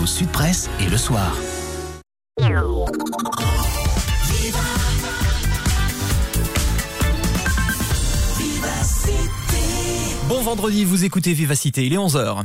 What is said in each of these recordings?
journaux Sud Presse et le soir. Bon vendredi, vous écoutez Vivacité, il est 11h.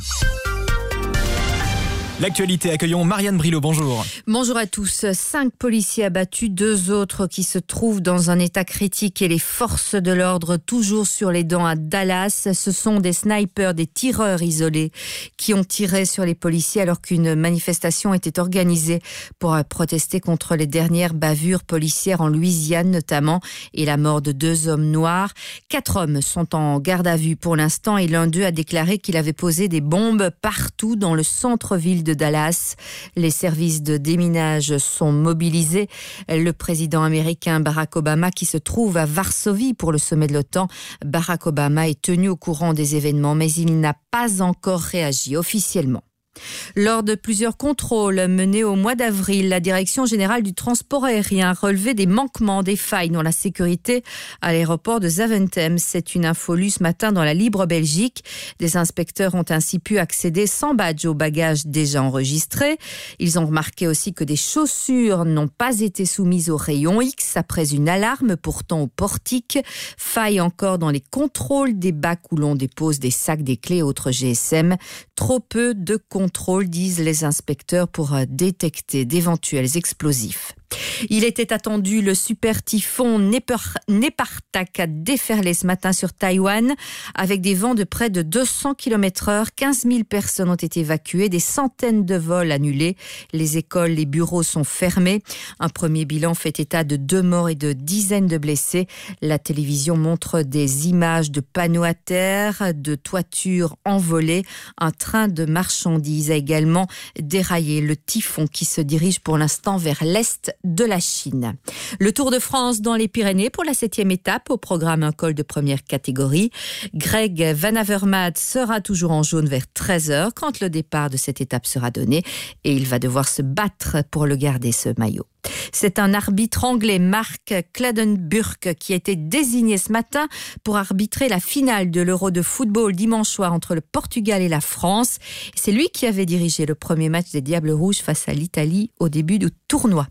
L'actualité, accueillons Marianne Brillo, bonjour. Bonjour à tous. Cinq policiers abattus, deux autres qui se trouvent dans un état critique et les forces de l'ordre toujours sur les dents à Dallas. Ce sont des snipers, des tireurs isolés qui ont tiré sur les policiers alors qu'une manifestation était organisée pour protester contre les dernières bavures policières en Louisiane notamment et la mort de deux hommes noirs. Quatre hommes sont en garde à vue pour l'instant et l'un d'eux a déclaré qu'il avait posé des bombes partout dans le centre-ville de Dallas. Les services de déminage sont mobilisés. Le président américain Barack Obama, qui se trouve à Varsovie pour le sommet de l'OTAN, Barack Obama est tenu au courant des événements, mais il n'a pas encore réagi officiellement. Lors de plusieurs contrôles menés au mois d'avril, la Direction générale du transport aérien a relevé des manquements, des failles dans la sécurité à l'aéroport de Zaventem. C'est une info lue ce matin dans la Libre Belgique. Des inspecteurs ont ainsi pu accéder sans badge aux bagages déjà enregistrés. Ils ont remarqué aussi que des chaussures n'ont pas été soumises au rayon X après une alarme pourtant au portique. Faille encore dans les contrôles des bacs où l'on dépose des sacs, des clés et autres GSM. Trop peu de contrôles contrôle, disent les inspecteurs, pour euh, détecter d'éventuels explosifs. Il était attendu le super typhon Nepartak a déferlé ce matin sur Taïwan avec des vents de près de 200 km heure. 15 000 personnes ont été évacuées, des centaines de vols annulés. Les écoles, les bureaux sont fermés. Un premier bilan fait état de deux morts et de dizaines de blessés. La télévision montre des images de panneaux à terre, de toitures envolées. Un train de marchandises a également déraillé le typhon qui se dirige pour l'instant vers l'est de la Chine. Le Tour de France dans les Pyrénées pour la septième étape au programme un col de première catégorie. Greg Van Avermaet sera toujours en jaune vers 13h quand le départ de cette étape sera donné et il va devoir se battre pour le garder ce maillot. C'est un arbitre anglais, Mark Kladenburg, qui a été désigné ce matin pour arbitrer la finale de l'Euro de football dimanche soir entre le Portugal et la France. C'est lui qui avait dirigé le premier match des Diables Rouges face à l'Italie au début du tournoi.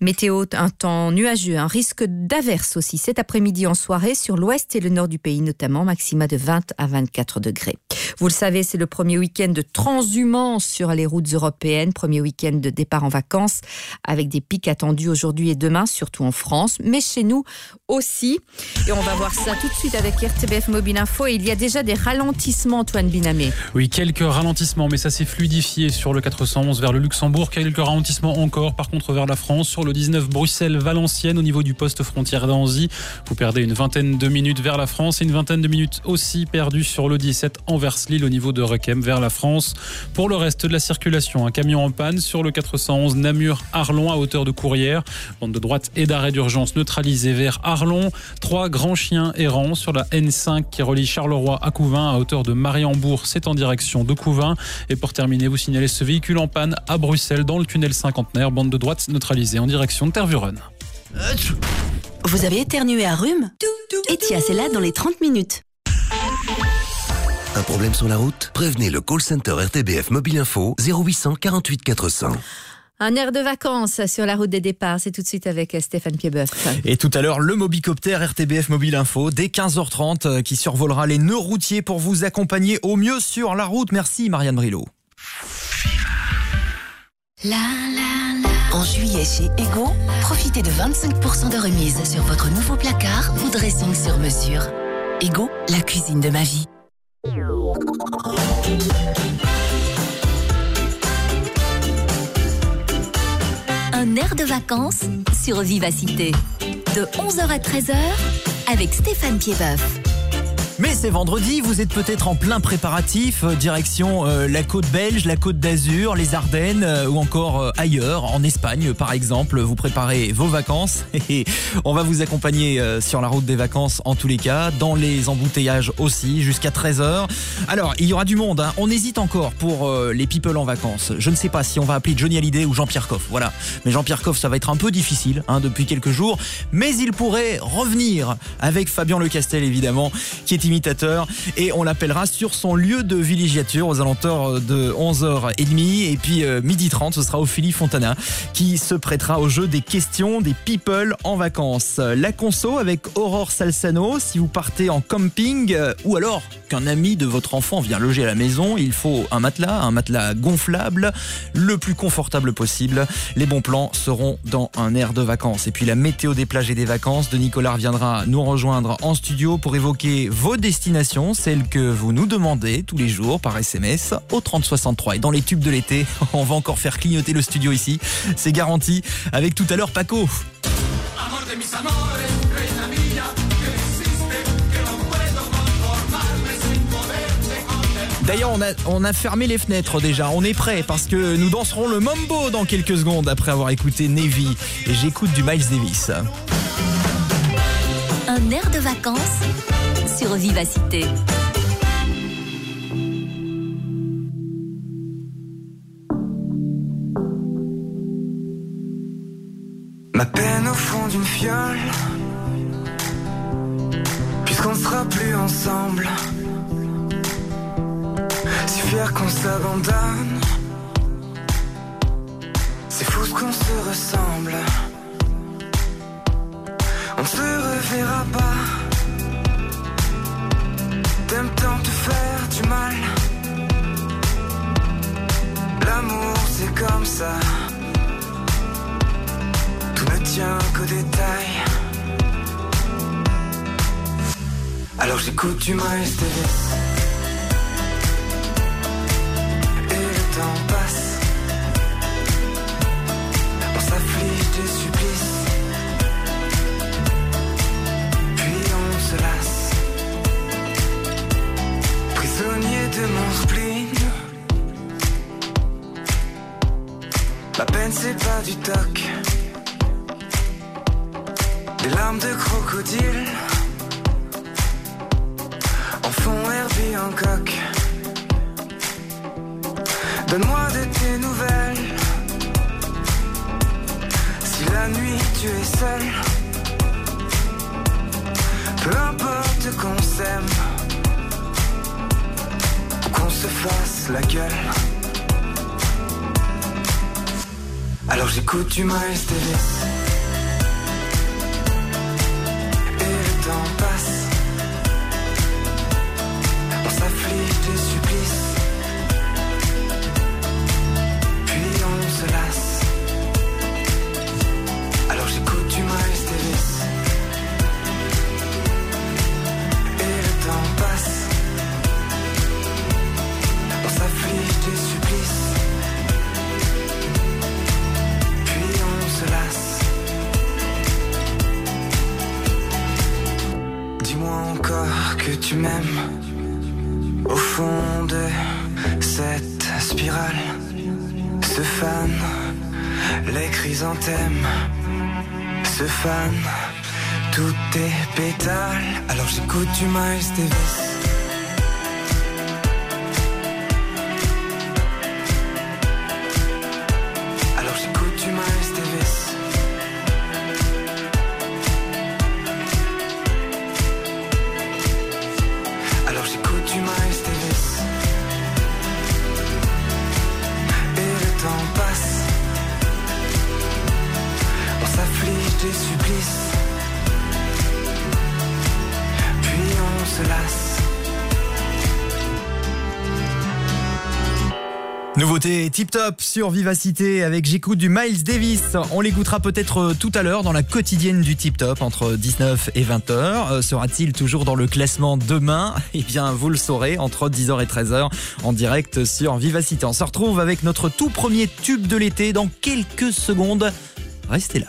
Météo, un temps nuageux, un risque d'averse aussi cet après-midi en soirée sur l'ouest et le nord du pays notamment, maxima de 20 à 24 degrés. Vous le savez, c'est le premier week-end de transhumance sur les routes européennes, premier week-end de départ en vacances avec des pics attendus aujourd'hui et demain, surtout en France, mais chez nous aussi. Et on va voir ça tout de suite avec RTBF Mobile Info. Et il y a déjà des ralentissements, Antoine Binamé. Oui, quelques ralentissements, mais ça s'est fluidifié sur le 411 vers le Luxembourg. Quelques ralentissements encore, par contre, vers la France, sur le 19 Bruxelles-Valenciennes, au niveau du poste frontière d'Anzy. Vous perdez une vingtaine de minutes vers la France et une vingtaine de minutes aussi perdues sur le 17 envers Lille au niveau de Requem vers la France. Pour le reste de la circulation, un camion en panne sur le 411 Namur-Arlon à hauteur de Courrières. Bande de droite et d'arrêt d'urgence neutralisée vers Arlon. Trois grands chiens errants sur la N5 qui relie Charleroi à Couvin à hauteur de Mariembourg. C'est en direction de Couvin. Et pour terminer, vous signalez ce véhicule en panne à Bruxelles dans le tunnel cinquantenaire. Bande de droite neutralisée en direction de Tervuren. Vous avez éternué à rhume Etia, c'est là dans les 30 minutes. Un problème sur la route? Prévenez le call center RTBF Mobile Info 0800 48 400. Un air de vacances sur la route des départs, c'est tout de suite avec Stéphane Pieboeuf. Et tout à l'heure, le Mobicoptère RTBF Mobile Info, dès 15h30, euh, qui survolera les nœuds routiers pour vous accompagner au mieux sur la route. Merci Marianne Brillo. En juillet chez Ego, profitez de 25% de remise sur votre nouveau placard ou dressing sur mesure. Ego, la cuisine de ma vie. Un air de vacances sur Vivacité. De 11h à 13h avec Stéphane Pieboeuf. Mais c'est vendredi, vous êtes peut-être en plein préparatif, euh, direction euh, la côte belge, la côte d'Azur, les Ardennes euh, ou encore ailleurs, en Espagne par exemple. Vous préparez vos vacances et on va vous accompagner sur la route des vacances en tous les cas, dans les embouteillages aussi, jusqu'à 13h. Alors, il y aura du monde, hein. on hésite encore pour les people en vacances. Je ne sais pas si on va appeler Johnny Hallyday ou Jean-Pierre Coff, voilà. Mais Jean-Pierre Coff, ça va être un peu difficile hein, depuis quelques jours, mais il pourrait revenir avec Fabien Lecastel évidemment, qui est imitateur et on l'appellera sur son lieu de villégiature aux alentours de 11h30 et puis euh, midi 30 ce sera Ophélie Fontana qui se prêtera au jeu des questions des people en vacances. La conso avec Aurore Salsano si vous partez en camping euh, ou alors qu'un ami de votre enfant vient loger à la maison, il faut un matelas, un matelas gonflable, le plus confortable possible. Les bons plans seront dans un air de vacances. Et puis la météo des plages et des vacances de Nicolas viendra nous rejoindre en studio pour évoquer vos destinations, celles que vous nous demandez tous les jours par SMS au 3063. Et dans les tubes de l'été, on va encore faire clignoter le studio ici. C'est garanti avec tout à l'heure Paco. D'ailleurs, on a, on a fermé les fenêtres déjà. On est prêt parce que nous danserons le mambo dans quelques secondes après avoir écouté Navy. Et j'écoute du Miles Davis. Un air de vacances sur Vivacité. Ma peine au fond d'une fiole, puisqu'on sera plus ensemble. Si fier qu'on s'abandonne, c'est fou ce qu'on se ressemble. On ne se reverra pas. T'aimes tant te faire du mal. L'amour c'est comme ça. Tout ne tient qu'aux détails. Alors j'écoute du Miles Davis. Et le temps passe. On s'afflige des supplices. Mon spleen. Ma peine c'est pas du toc. Des larmes de crocodile en fond Herbie en coque. Donne-moi de tes nouvelles. Si la nuit tu es seul, peu importe qu'on s'aime se fasse la gueule. Alors j'écoute du Miles Davis. J'écoute du Miles tip top sur Vivacité avec j'écoute du Miles Davis. On l'écoutera peut-être euh, tout à l'heure dans la quotidienne du tip top entre 19 et 20h. Euh, Sera-t-il toujours dans le classement demain? Eh bien, vous le saurez entre 10h et 13h en direct sur Vivacité. On se retrouve avec notre tout premier tube de l'été dans quelques secondes. Restez là.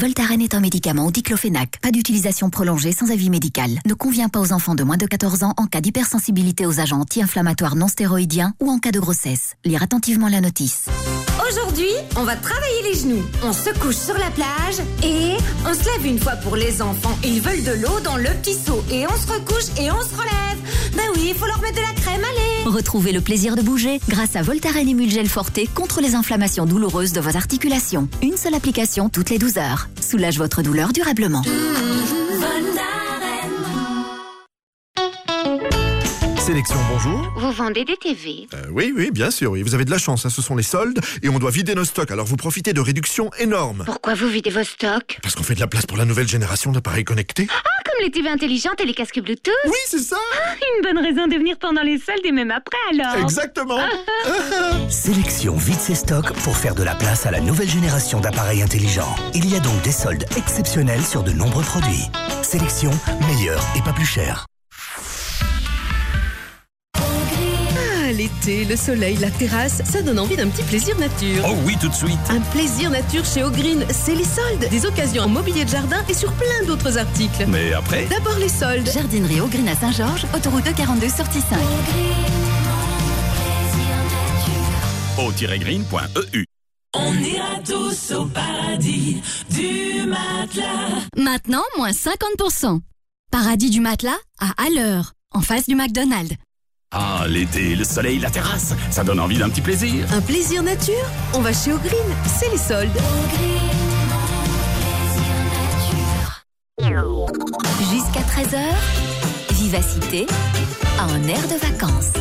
Voltaren est un médicament au diclofénac. Pas d'utilisation prolongée sans avis médical. Ne convient pas aux enfants de moins de 14 ans en cas d'hypersensibilité aux agents anti-inflammatoires non stéroïdiens ou en cas de grossesse. Lire attentivement la notice. Aujourd'hui, on va travailler les genoux. On se couche sur la plage et on se lève une fois pour les enfants. Ils veulent de l'eau dans le petit seau et on se recouche et on se relève. Ben oui, il faut leur mettre de la crème, allez. Retrouvez le plaisir de bouger grâce à Voltaren Emulgel Forte contre les inflammations douloureuses de vos articulations. Une seule application toutes les 12 heures. Soulage votre douleur durablement. Voltaren. Sélection, bonjour. Vous vendez des TV Euh, oui, oui, bien sûr, oui. Vous avez de la chance, hein, ce sont les soldes et on doit vider nos stocks, alors vous profitez de réductions énormes. Pourquoi vous videz vos stocks? Parce qu'on fait de la place pour la nouvelle génération d'appareils connectés. Ah, comme les TV intelligentes et les casques Bluetooth Oui, c'est ça Ah, Une bonne raison de venir pendant les soldes et même après alors Exactement Sélection vide ses stocks pour faire de la place à la nouvelle génération d'appareils intelligents. Il y a donc des soldes exceptionnels sur de nombreux produits. Sélection, meilleur et pas plus cher. L'été, le soleil, la terrasse, ça donne envie d'un petit plaisir nature. Oh oui, tout de suite. Un plaisir nature chez Ogreen, c'est les soldes. Des occasions en mobilier de jardin et sur plein d'autres articles. Mais après D'abord les soldes. Jardinerie Ogreen à Saint-Georges, autoroute 42 sortie 5. o-green.eu On ira tous au paradis du matelas. Maintenant, moins 50%. Paradis du matelas à Haller, en face du McDonald's. Ah, l'été, le soleil, la terrasse, ça donne envie d'un petit plaisir. Un plaisir nature On va chez Ogreen, c'est les soldes. Jusqu'à 13h, Vivacité, un air de vacances.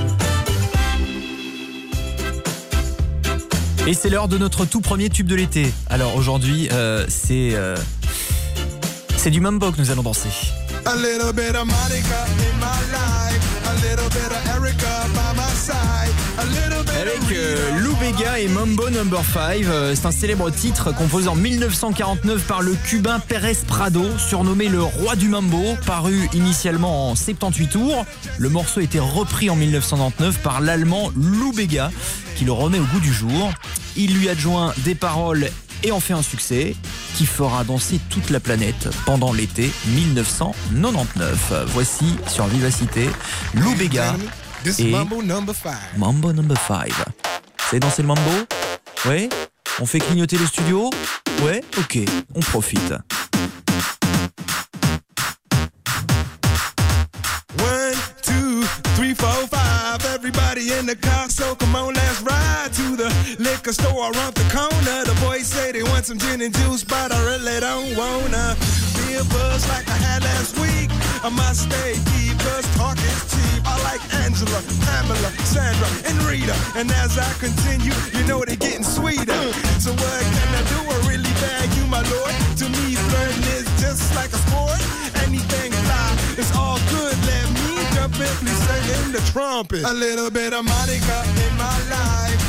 Et c'est l'heure de notre tout premier tube de l'été. Alors aujourd'hui, euh, c'est euh, c'est du mambo que nous allons danser. A little bit of Monica in my life. Avec euh. Lou Bega et Mambo Number 5, euh, c'est un célèbre titre composé en 1949 par le cubain Pérez Prado, surnommé le roi du mambo, paru initialement en 78 tours. Le morceau a été repris en 1999 par l'allemand Lou Bega, qui le remet au goût du jour. Il lui adjoint des paroles et en fait un succès qui fera danser toute la planète pendant l'été 1999. Voici sur Vivacité Lou Bega This is et Mambo number five. Mambo number 5. C'est danser le mambo? Ouais On fait clignoter le studio? Ouais Ok, on profite. One, two, three, four, five. Everybody in the car, so come on, liquor store around the corner. The boys say they want some gin and juice, but I really don't wanna be a buzz like I had last week. I must stay deep, cause talk is cheap. I like Angela, Pamela, Sandra, and Rita. And as I continue, you know they're getting sweeter. So what can I do? I really bag you, my lord. To me, flirting is just like a sport. Anything fly, it's all good. Let me jump in, please sing in the trumpet. A little bit of Monica in my life.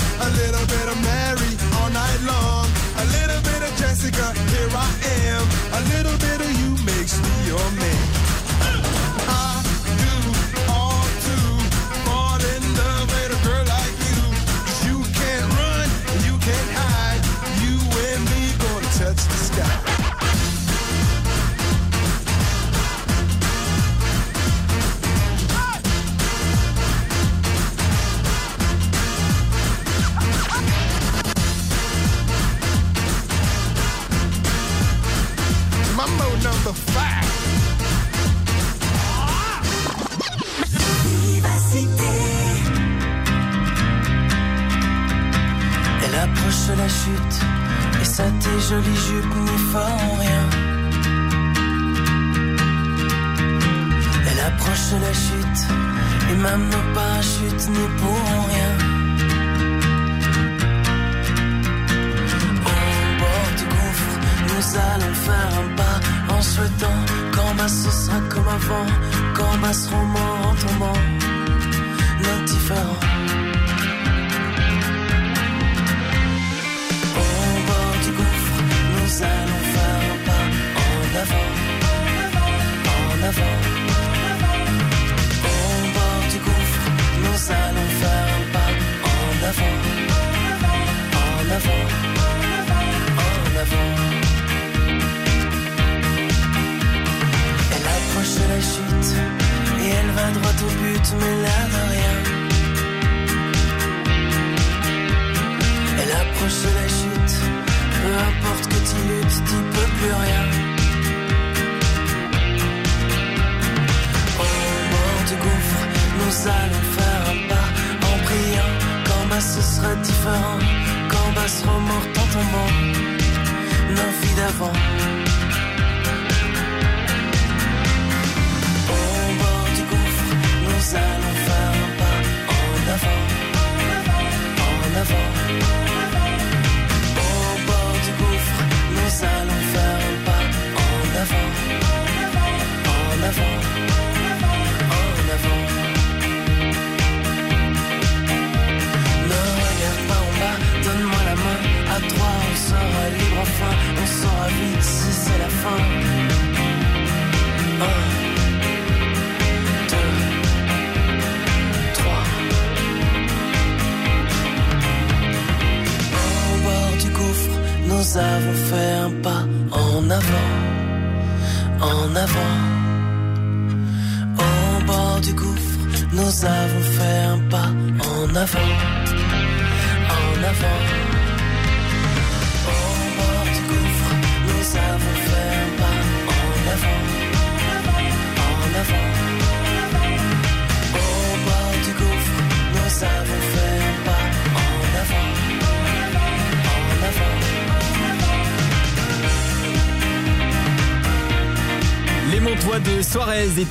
Doctor. Même nos parachutes n'y pourront rien.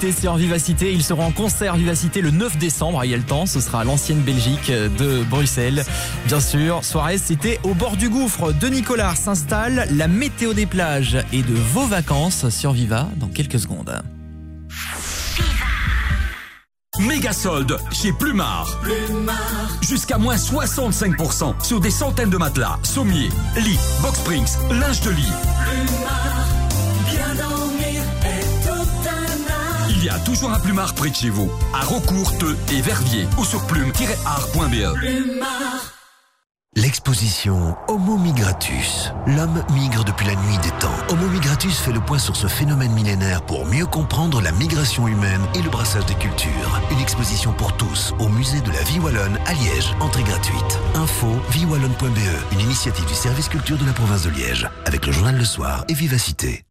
Sur Vivacité. Ils seront en concert Vivacité le 9 décembre. Il y a le temps. Ce sera à l'ancienne Belgique de Bruxelles. Bien sûr, Suarez, c'était au bord du gouffre. De Nicolas s'installe. La météo des plages et de vos vacances sur Viva dans quelques secondes. Méga solde chez Plumard. Jusqu'à moins 65% sur des centaines de matelas, sommiers, lits, box springs, linge de lit. Toujours un Plumard près de chez vous, à Rocourt, Teux et Verviers ou sur plume-art.be. L'exposition Homo migratus. L'homme migre depuis la nuit des temps. Homo migratus fait le point sur ce phénomène millénaire pour mieux comprendre la migration humaine et le brassage des cultures. Une exposition pour tous au musée de la Vie Wallonne à Liège. Entrée gratuite. Info viewallonne.be. Une initiative du service culture de la province de Liège avec le journal Le Soir et Vivacité.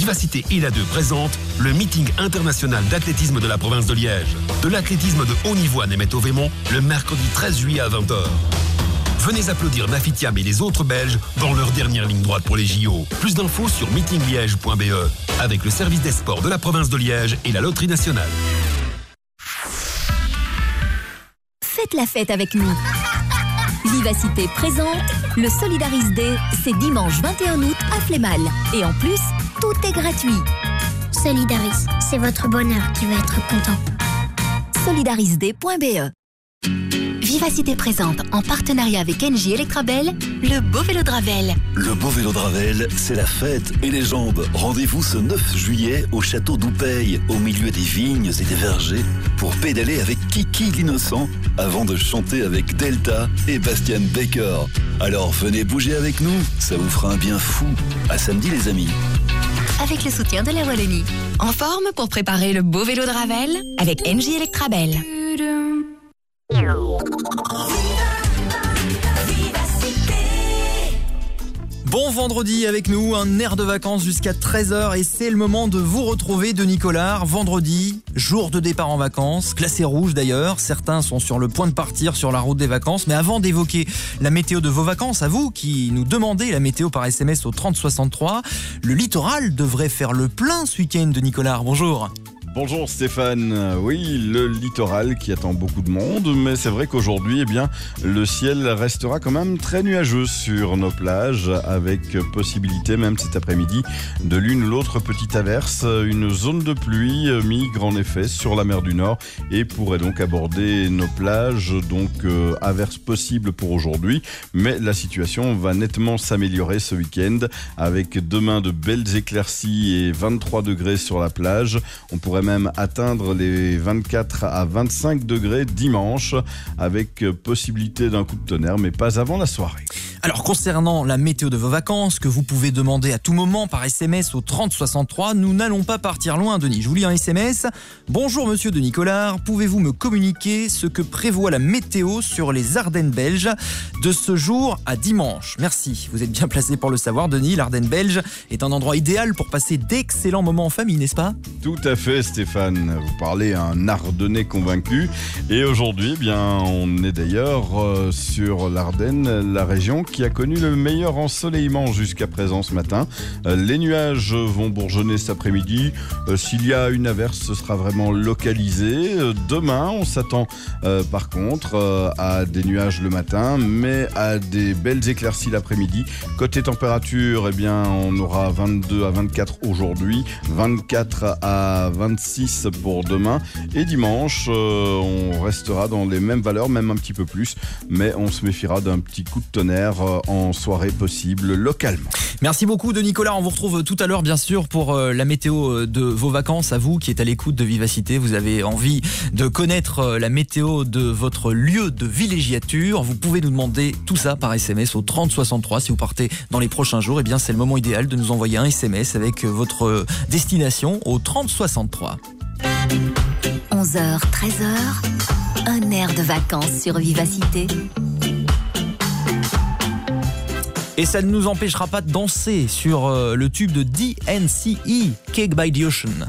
Vivacité ILA 2 présente le meeting international d'athlétisme de la province de Liège. De l'athlétisme de haut niveau à Németh-Vémont le mercredi 13 juillet à 20h. Venez applaudir Nafitiam et les autres Belges dans leur dernière ligne droite pour les JO. Plus d'infos sur meetingliège.be avec le service des sports de la province de Liège et la loterie nationale. Faites la fête avec nous. Vivacité présente le Solidaris Day, c'est dimanche 21 août à Flémal. Et en plus, tout est gratuit. Solidaris, c'est votre bonheur qui va être content. Solidarisday.be Vivacité présente, en partenariat avec NJ Electrabel, le beau vélo de Ravel. Le beau vélo de Ravel, c'est la fête et les jambes. Rendez-vous ce 9 juillet au château d'Oupeil, au milieu des vignes et des vergers, pour pédaler avec Kiki l'innocent, avant de chanter avec Delta et Bastian Baker. Alors venez bouger avec nous, ça vous fera un bien fou. À samedi les amis. Avec le soutien de la Wallonie. En forme pour préparer le beau vélo de Ravel avec NJ Electrabel. Bon vendredi avec nous, un air de vacances jusqu'à 13h et c'est le moment de vous retrouver de Nicolas. Vendredi, jour de départ en vacances, classé rouge d'ailleurs. Certains sont sur le point de partir sur la route des vacances. Mais avant d'évoquer la météo de vos vacances, à vous qui nous demandez la météo par SMS au 3063, le littoral devrait faire le plein ce week-end de Nicolas. Bonjour. Bonjour Stéphane. Oui, le littoral qui attend beaucoup de monde, mais c'est vrai qu'aujourd'hui, eh bien, le ciel restera quand même très nuageux sur nos plages, avec possibilité même cet après-midi de l'une ou l'autre petite averse. Une zone de pluie migre en effet sur la mer du Nord et pourrait donc aborder nos plages. Donc euh, averse possible pour aujourd'hui, mais la situation va nettement s'améliorer ce week-end avec demain de belles éclaircies et 23 degrés sur la plage. On pourrait même atteindre les 24 à 25 degrés dimanche avec possibilité d'un coup de tonnerre, mais pas avant la soirée. Alors concernant la météo de vos vacances, que vous pouvez demander à tout moment par SMS au 3063, nous n'allons pas partir loin, Denis. Je vous lis un SMS. Bonjour Monsieur de Nicolas, pouvez-vous me communiquer ce que prévoit la météo sur les Ardennes belges de ce jour à dimanche? Merci, vous êtes bien placé pour le savoir, Denis. L'Ardenne belge est un endroit idéal pour passer d'excellents moments en famille, n'est-ce pas? Tout à fait, Stéphane. Vous parlez à un Ardennais convaincu. Et aujourd'hui, eh bien, on est d'ailleurs euh, sur l'Ardenne, la région qui a connu le meilleur ensoleillement jusqu'à présent ce matin. Euh, les nuages vont bourgeonner cet après-midi. Euh, S'il y a une averse, ce sera vraiment localisé. Demain, on s'attend par contre à des nuages le matin, mais à des belles éclaircies l'après-midi. Côté température, eh bien, on aura 22 à 24 aujourd'hui, 24 à 26 pour demain. Et dimanche, euh, on restera dans les mêmes valeurs, même un petit peu plus, mais on se méfiera d'un petit coup de tonnerre euh, en soirée possible localement. Merci beaucoup de Nicolas. On vous retrouve tout à l'heure, bien sûr, pour euh, la météo de vos vacances. À vous qui êtes à l'écoute de Vivacité, vous avez envie de connaître la météo de votre lieu de villégiature. Vous pouvez nous demander tout ça par SMS au 3063. Si vous partez dans les prochains jours, eh bien, c'est le moment idéal de nous envoyer un SMS avec votre destination au 3063. 11h, 13h, un air de vacances sur Vivacité. Et ça ne nous empêchera pas de danser sur euh, le tube de DNCE, Cake by the Ocean.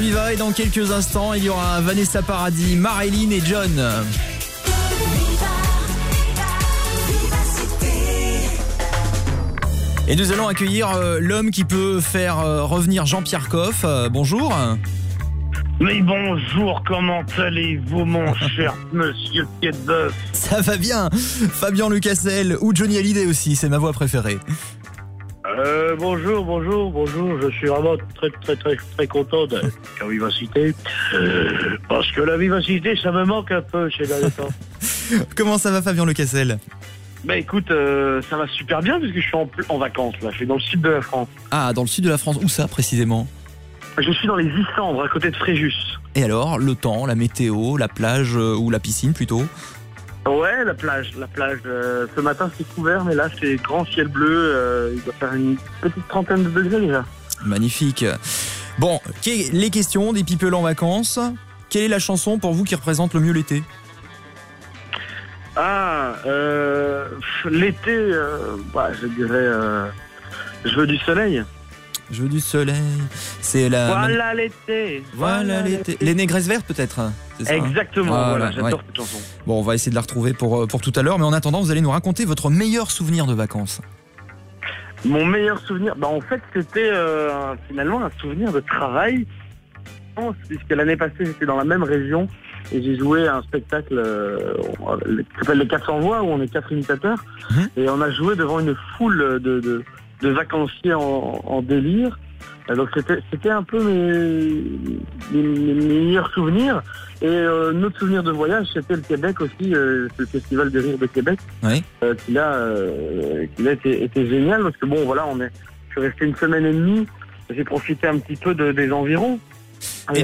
Viva et dans quelques instants, il y aura Vanessa Paradis, Marilyn et John. Et nous allons accueillir euh, l'homme qui peut faire euh, revenir Jean-Pierre Coff. Euh, bonjour. Mais bonjour, comment allez-vous, mon cher monsieur Pied-de-Bœuf Ça va bien. Fabien Lucassel ou Johnny Hallyday aussi, c'est ma voix préférée. Euh, Bonjour, bonjour, bonjour. Je suis vraiment très, très, très, très content de la vivacité. Euh, parce que la vivacité, ça me manque un peu chez derniers temps. Comment ça va Fabien Lucassel Bah écoute, euh, ça va super bien parce que je suis en, en vacances là. Je suis dans le sud de la France. Ah, dans le sud de la France, où ça précisément? Je suis dans les Issandres, à côté de Fréjus. Et alors, le temps, la météo, la plage euh, ou la piscine plutôt? Ouais, la plage, la plage. euh, ce matin c'est couvert, mais là c'est grand ciel bleu. euh, il doit faire une petite trentaine de degrés déjà. Magnifique. Bon, les questions des people en vacances. Quelle est la chanson pour vous qui représente le mieux l'été Ah, euh, l'été, euh, bah, je dirais, euh, je veux du soleil. Je veux du soleil. C'est la. voilà l'été. Voilà l'été. Les négresses vertes peut-être ça, hein Exactement, voilà, j'adore ouais. cette chanson. Bon, on va essayer de la retrouver pour, euh, pour tout à l'heure, mais en attendant, vous allez nous raconter votre meilleur souvenir de vacances. Mon meilleur souvenir, bah en fait c'était euh, finalement un souvenir de travail, puisque l'année passée j'étais dans la même région et j'ai joué à un spectacle euh, qui s'appelle Les 400 voix où on est quatre imitateurs et on a joué devant une foule de, de, de vacanciers en, en délire. Donc c'était un peu mes, mes, mes meilleurs souvenirs et euh, notre souvenir de voyage c'était le Québec aussi, euh, le festival de rire de Québec Oui. euh, qui là, qui là était, était génial parce que bon voilà on est, je suis resté une semaine et demie, j'ai profité un petit peu de, des environs et,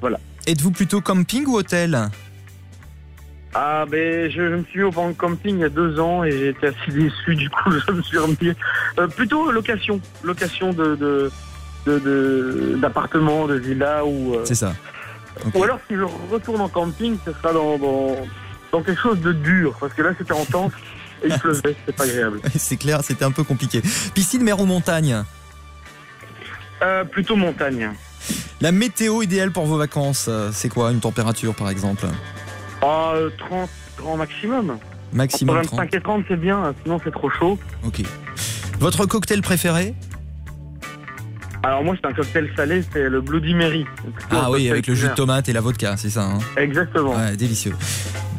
voilà. Êtes-vous plutôt camping ou hôtel? Ah ben je, je me suis mis au banc camping il y a deux ans et j'ai été assez déçu du coup je me suis remis euh, plutôt location, location de de de- de- d'appartements, de, villas ou euh, C'est ça. ou alors si je retourne en camping ce sera dans, dans, dans quelque chose de dur parce que là c'était en tente et il pleuvait, c'est pas agréable. C'est clair, c'était un peu compliqué. Piscine, mer ou montagne? Euh, plutôt montagne. La météo idéale pour vos vacances, euh, c'est quoi? Une température par exemple? Ah, euh, 30 grand maximum. Maximum Entre 25 et 30 c'est bien, sinon c'est trop chaud. Ok. Votre cocktail préféré? Alors moi c'est un cocktail salé, c'est le Bloody Mary. Ah oui, avec le jus de tomate et la vodka, c'est ça hein? Exactement. Ouais, délicieux.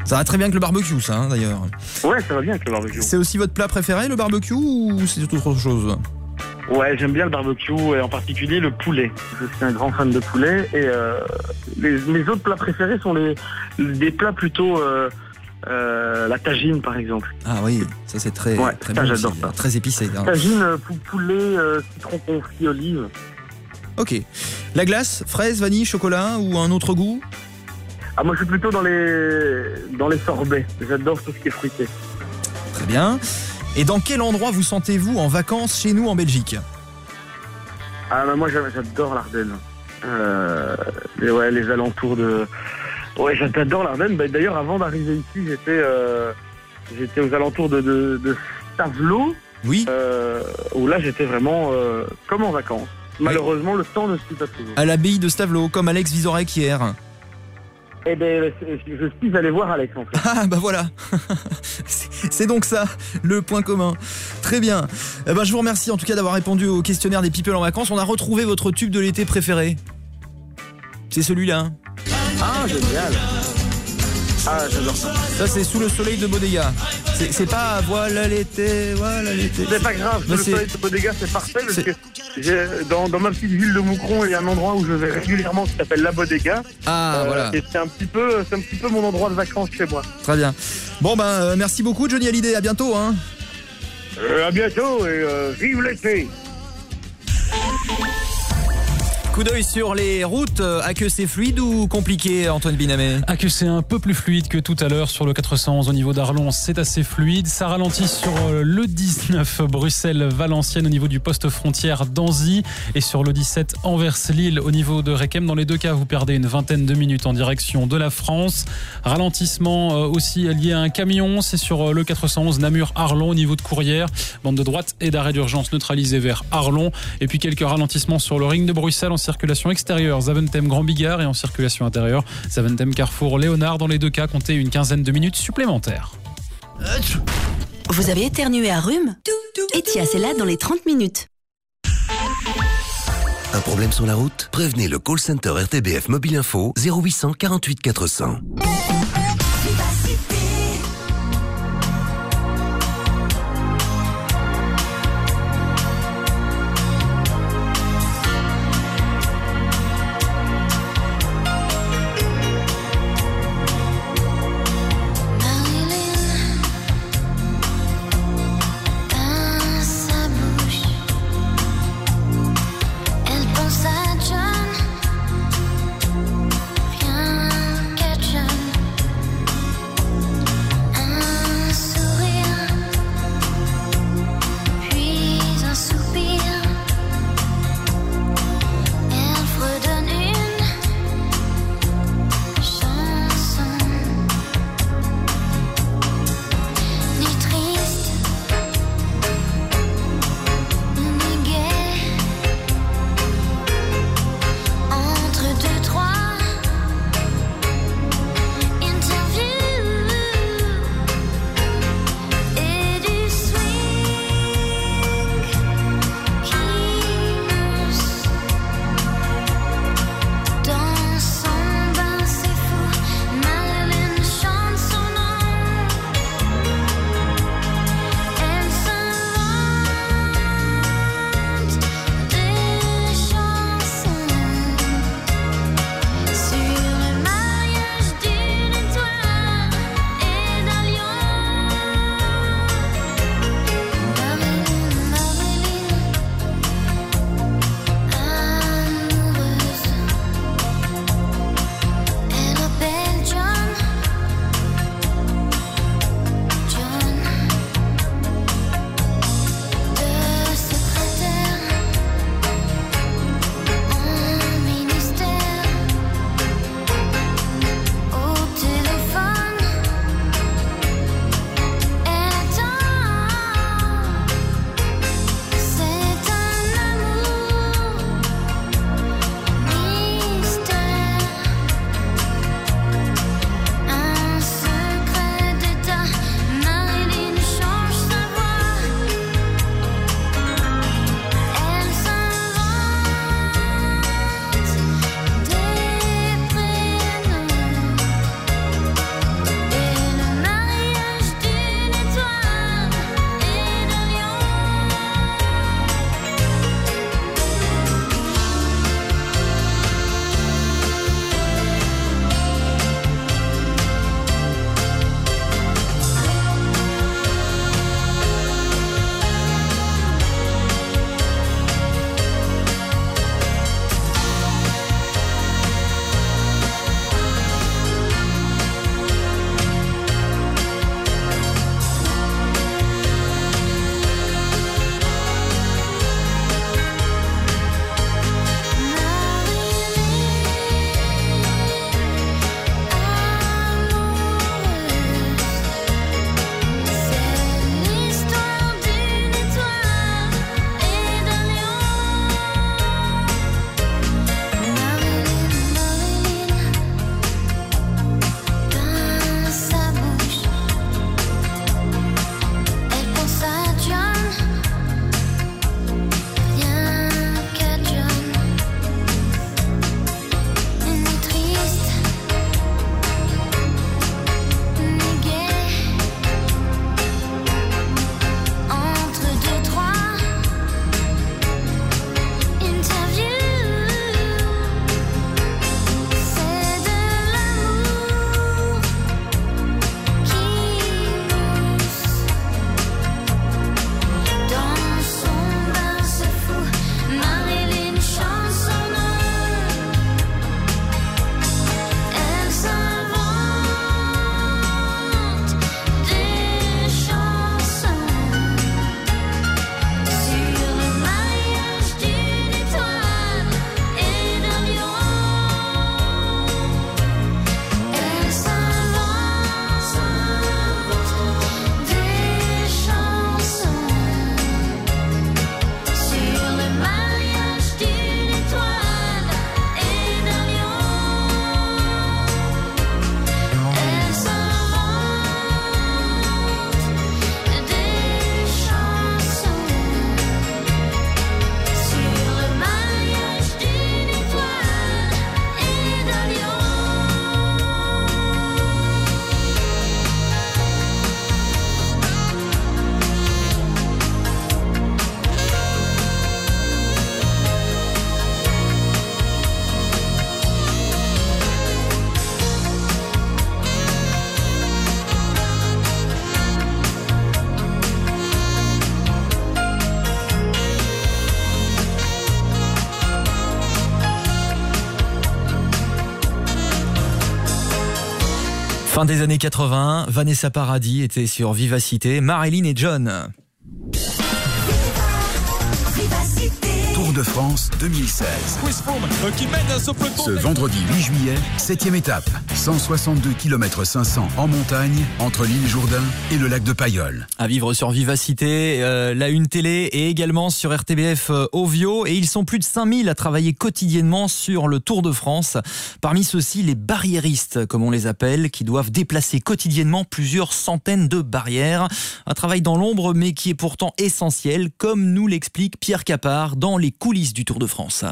Ça va très bien avec le barbecue, ça, hein, d'ailleurs. Ouais, ça va bien avec le barbecue. C'est aussi votre plat préféré, le barbecue, ou c'est autre chose Ouais, j'aime bien le barbecue et en particulier le poulet. Je suis un grand fan de poulet et euh, les, mes autres plats préférés sont les des plats plutôt euh, euh, la tagine par exemple. Ah oui, ça c'est très, Ouais, très ça, bon j'adore aussi, ça. très épicé. hein. Tagine, pou- poulet, citron confit, olive. Ok. La glace, fraise, vanille, chocolat ou un autre goût? Ah moi je suis plutôt dans les dans les sorbets. J'adore tout ce qui est fruité. Très bien. Et dans quel endroit vous sentez-vous en vacances chez nous en Belgique Ah bah moi j'a- j'adore l'Ardenne. Euh, et ouais, les alentours de. Ouais, j'adore l'Ardenne. Bah, D'ailleurs, avant d'arriver ici, j'étais euh, j'étais aux alentours de, de, de Stavelot. Oui. Euh, où là, j'étais vraiment comme en vacances. Malheureusement, le temps ne suit pas toujours. À l'abbaye de Stavelot, comme Alex Vizorek hier. Eh ben, c'est- je suis allé voir Alex en fait. Ah bah voilà C'est donc ça, le point commun. Très bien. Eh ben, je vous remercie en tout cas d'avoir répondu au questionnaire des people en vacances. On a retrouvé votre tube de l'été préféré. C'est celui-là. hein. Ah, génial. Ah, j'adore ça. Ça c'est Sous le soleil de Bodega. C'est pas voilà l'été, voilà l'été. C'est pas grave, Bah, le soleil de Bodega, c'est parfait dans, dans ma petite ville de Moucron, il y a un endroit où je vais régulièrement qui s'appelle La Bodega. Ah, Euh, voilà. Et c'est un petit peu, c'est un petit peu mon endroit de vacances chez moi. Très bien. Bon, ben, euh, merci beaucoup, Johnny Hallyday. À bientôt. Hein. Euh, à bientôt et euh, vive l'été. Coup d'œil sur les routes. À que c'est fluide ou compliqué, Antoine Binamé? Ah que c'est un peu plus fluide que tout à l'heure sur le 411 au niveau d'Arlon, c'est assez fluide. Ça ralentit sur euh, le 19 Bruxelles-Valenciennes au niveau du poste frontière d'Anzy et sur le 17 Anvers-Lille au niveau de Requem. Dans les deux cas, vous perdez une vingtaine de minutes en direction de la France. Ralentissement euh, aussi lié à un camion, c'est sur euh, le 411 Namur-Arlon au niveau de Courrières. Bande de droite et d'arrêt d'urgence neutralisé vers Arlon. Et puis quelques ralentissements sur le ring de Bruxelles circulation extérieure, Zaventem Grand Bigard et en circulation intérieure, Zaventem Carrefour Léonard. Dans les deux cas, comptez une quinzaine de minutes supplémentaires. Vous avez éternué à rhume Etia, c'est là dans les 30 minutes. Un problème sur la route? Prévenez le call center RTBF Mobile Info 0800 48 400. Fin des années 80, Vanessa Paradis était sur Vivacité, Marilyn et John. Tour de France 2016. euh, ce vendredi 8 juillet, 7 étape. 162 km 500 en montagne entre l'île Jourdain et le lac de Payolle. À vivre sur Vivacité, euh, la Une Télé et également sur RTBF euh, Ovio. Et ils sont plus de 5000 à travailler quotidiennement sur le Tour de France. Parmi ceux-ci, les barriéristes, comme on les appelle, qui doivent déplacer quotidiennement plusieurs centaines de barrières. Un travail dans l'ombre, mais qui est pourtant essentiel, comme nous l'explique Pierre Capard dans les coulisses du Tour de France.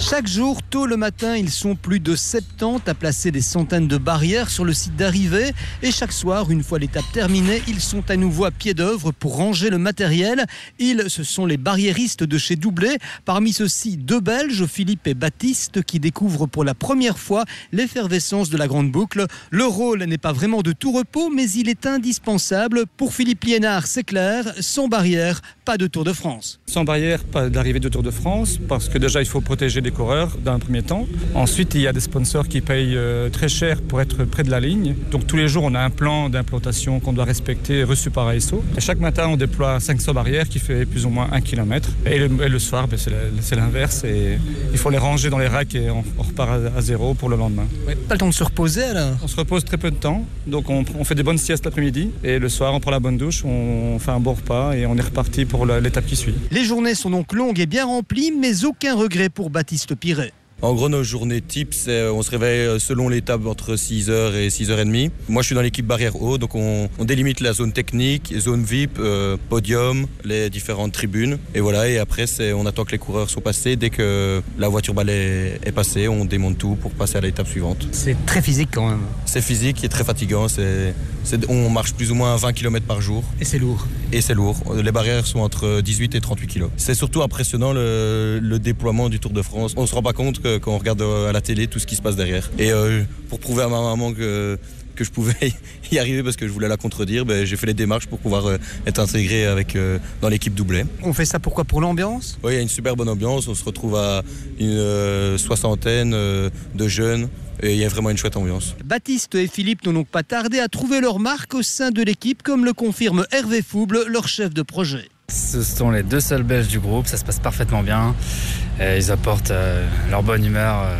Chaque jour, tôt le matin, ils sont plus de 70 à placer des centaines de barrières sur le site d'arrivée. Et chaque soir, une fois l'étape terminée, ils sont à nouveau à pied d'œuvre pour ranger le matériel. Ils, ce sont les barriéristes de chez Doublé. Parmi ceux-ci, deux Belges, Philippe et Baptiste, qui découvrent pour la première fois l'effervescence de la grande boucle. Le rôle n'est pas vraiment de tout repos, mais il est indispensable. Pour Philippe Liénard, c'est clair, sans barrière, pas de Tour de France. Sans barrière, pas d'arrivée de Tour de France, parce que déjà il faut protéger les coureurs dans un premier temps. Ensuite, il y a des sponsors qui payent euh, très cher pour être près de la ligne. Donc tous les jours, on a un plan d'implantation qu'on doit respecter, reçu par ASO. Et chaque matin, on déploie 500 barrières qui fait plus ou moins un kilomètre. Et le, et le soir, ben, c'est l'inverse. Et il faut les ranger dans les racks et on, on repart à, à zéro pour le lendemain. Pas le temps de se reposer alors? On se repose très peu de temps. Donc on, on fait des bonnes siestes l'après-midi. Et le soir, on prend la bonne douche, on fait un bon repas et on est reparti pour l'étape qui suit. Les journées sont donc longues et bien remplies, mais aucun regret pour Baptiste Piret. En gros, nos journées types, c'est euh, on se réveille euh, selon l'étape entre 6h et 6h30. Moi, je suis dans l'équipe barrière haut, donc on, on délimite la zone technique, zone VIP, euh, podium, les différentes tribunes. Et voilà, et après, on attend que les coureurs soient passés. Dès que la voiture balai est passée, on démonte tout pour passer à l'étape suivante. C'est très physique quand même. C'est physique et très fatigant. C'est- on marche plus ou moins 20 km par jour. Et c'est lourd. Et c'est lourd. Les barrières sont entre 18 et 38 kg. C'est surtout impressionnant le, le déploiement du Tour de France. On se rend pas compte que, quand on regarde euh, à la télé tout ce qui se passe derrière. Et euh, pour prouver à ma maman que, que je pouvais y arriver parce que je voulais la contredire, ben, j'ai fait les démarches pour pouvoir euh, être intégré avec, euh, dans l'équipe doublée. On fait ça pourquoi? Pour l'ambiance? Oui, il y a une super bonne ambiance. On se retrouve à une euh, soixantaine euh, de jeunes et il y a vraiment une chouette ambiance. Baptiste et Philippe n'ont donc pas tardé à trouver leur marque au sein de l'équipe, comme le confirme Hervé Fouble, leur chef de projet. Ce sont les deux seuls Belges du groupe, ça se passe parfaitement bien. Et ils apportent euh, leur bonne humeur euh,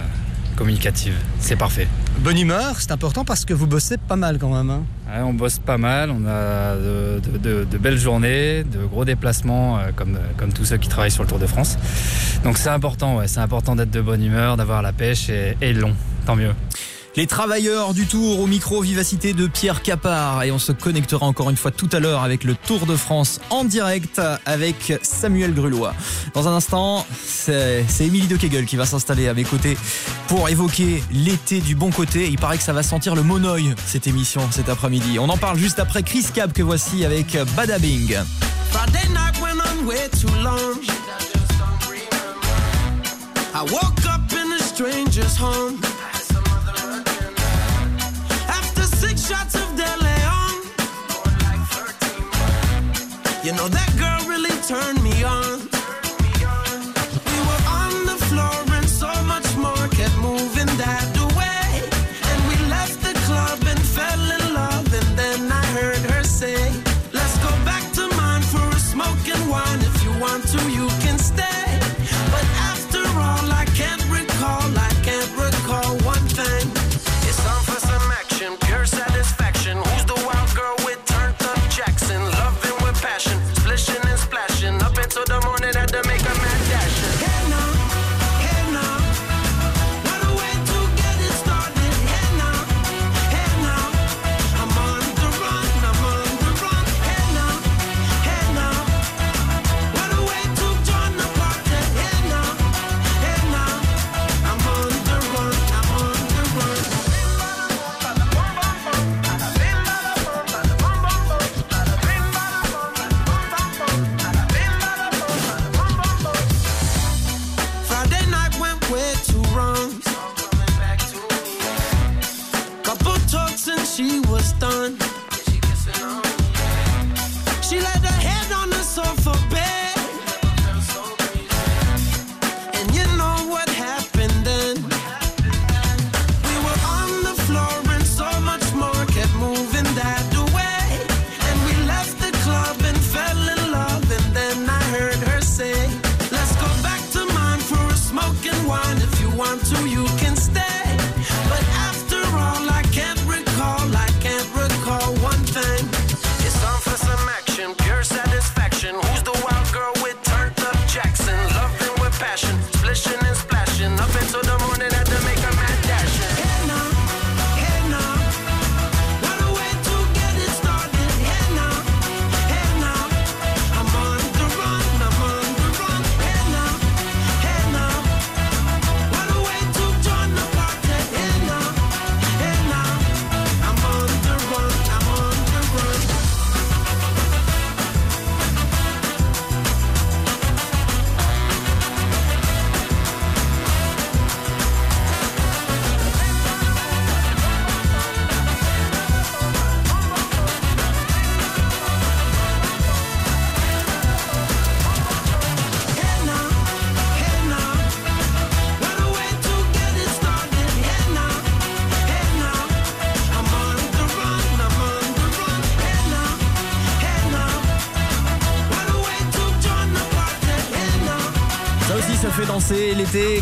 communicative. C'est parfait. Bonne humeur, c'est important parce que vous bossez pas mal quand même. hein. Ouais, on bosse pas mal, on a de, de- de- de belles journées, de gros déplacements euh, comme, comme tous ceux qui travaillent sur le Tour de France. Donc c'est important, ouais, c'est important d'être de bonne humeur, d'avoir la pêche et, et long, tant mieux. Les travailleurs du Tour au micro vivacité de Pierre Capard et on se connectera encore une fois tout à l'heure avec le Tour de France en direct avec Samuel Grulois. Dans un instant, c'est Émilie de Kegel qui va s'installer à mes côtés pour évoquer l'été du bon côté. Il paraît que ça va sentir le monoeil cette émission cet après-midi. On en parle juste après Chris Cab que voici avec Badabing. I woke up in a stranger's home. Shots of De Leon. You know that girl really turned me on.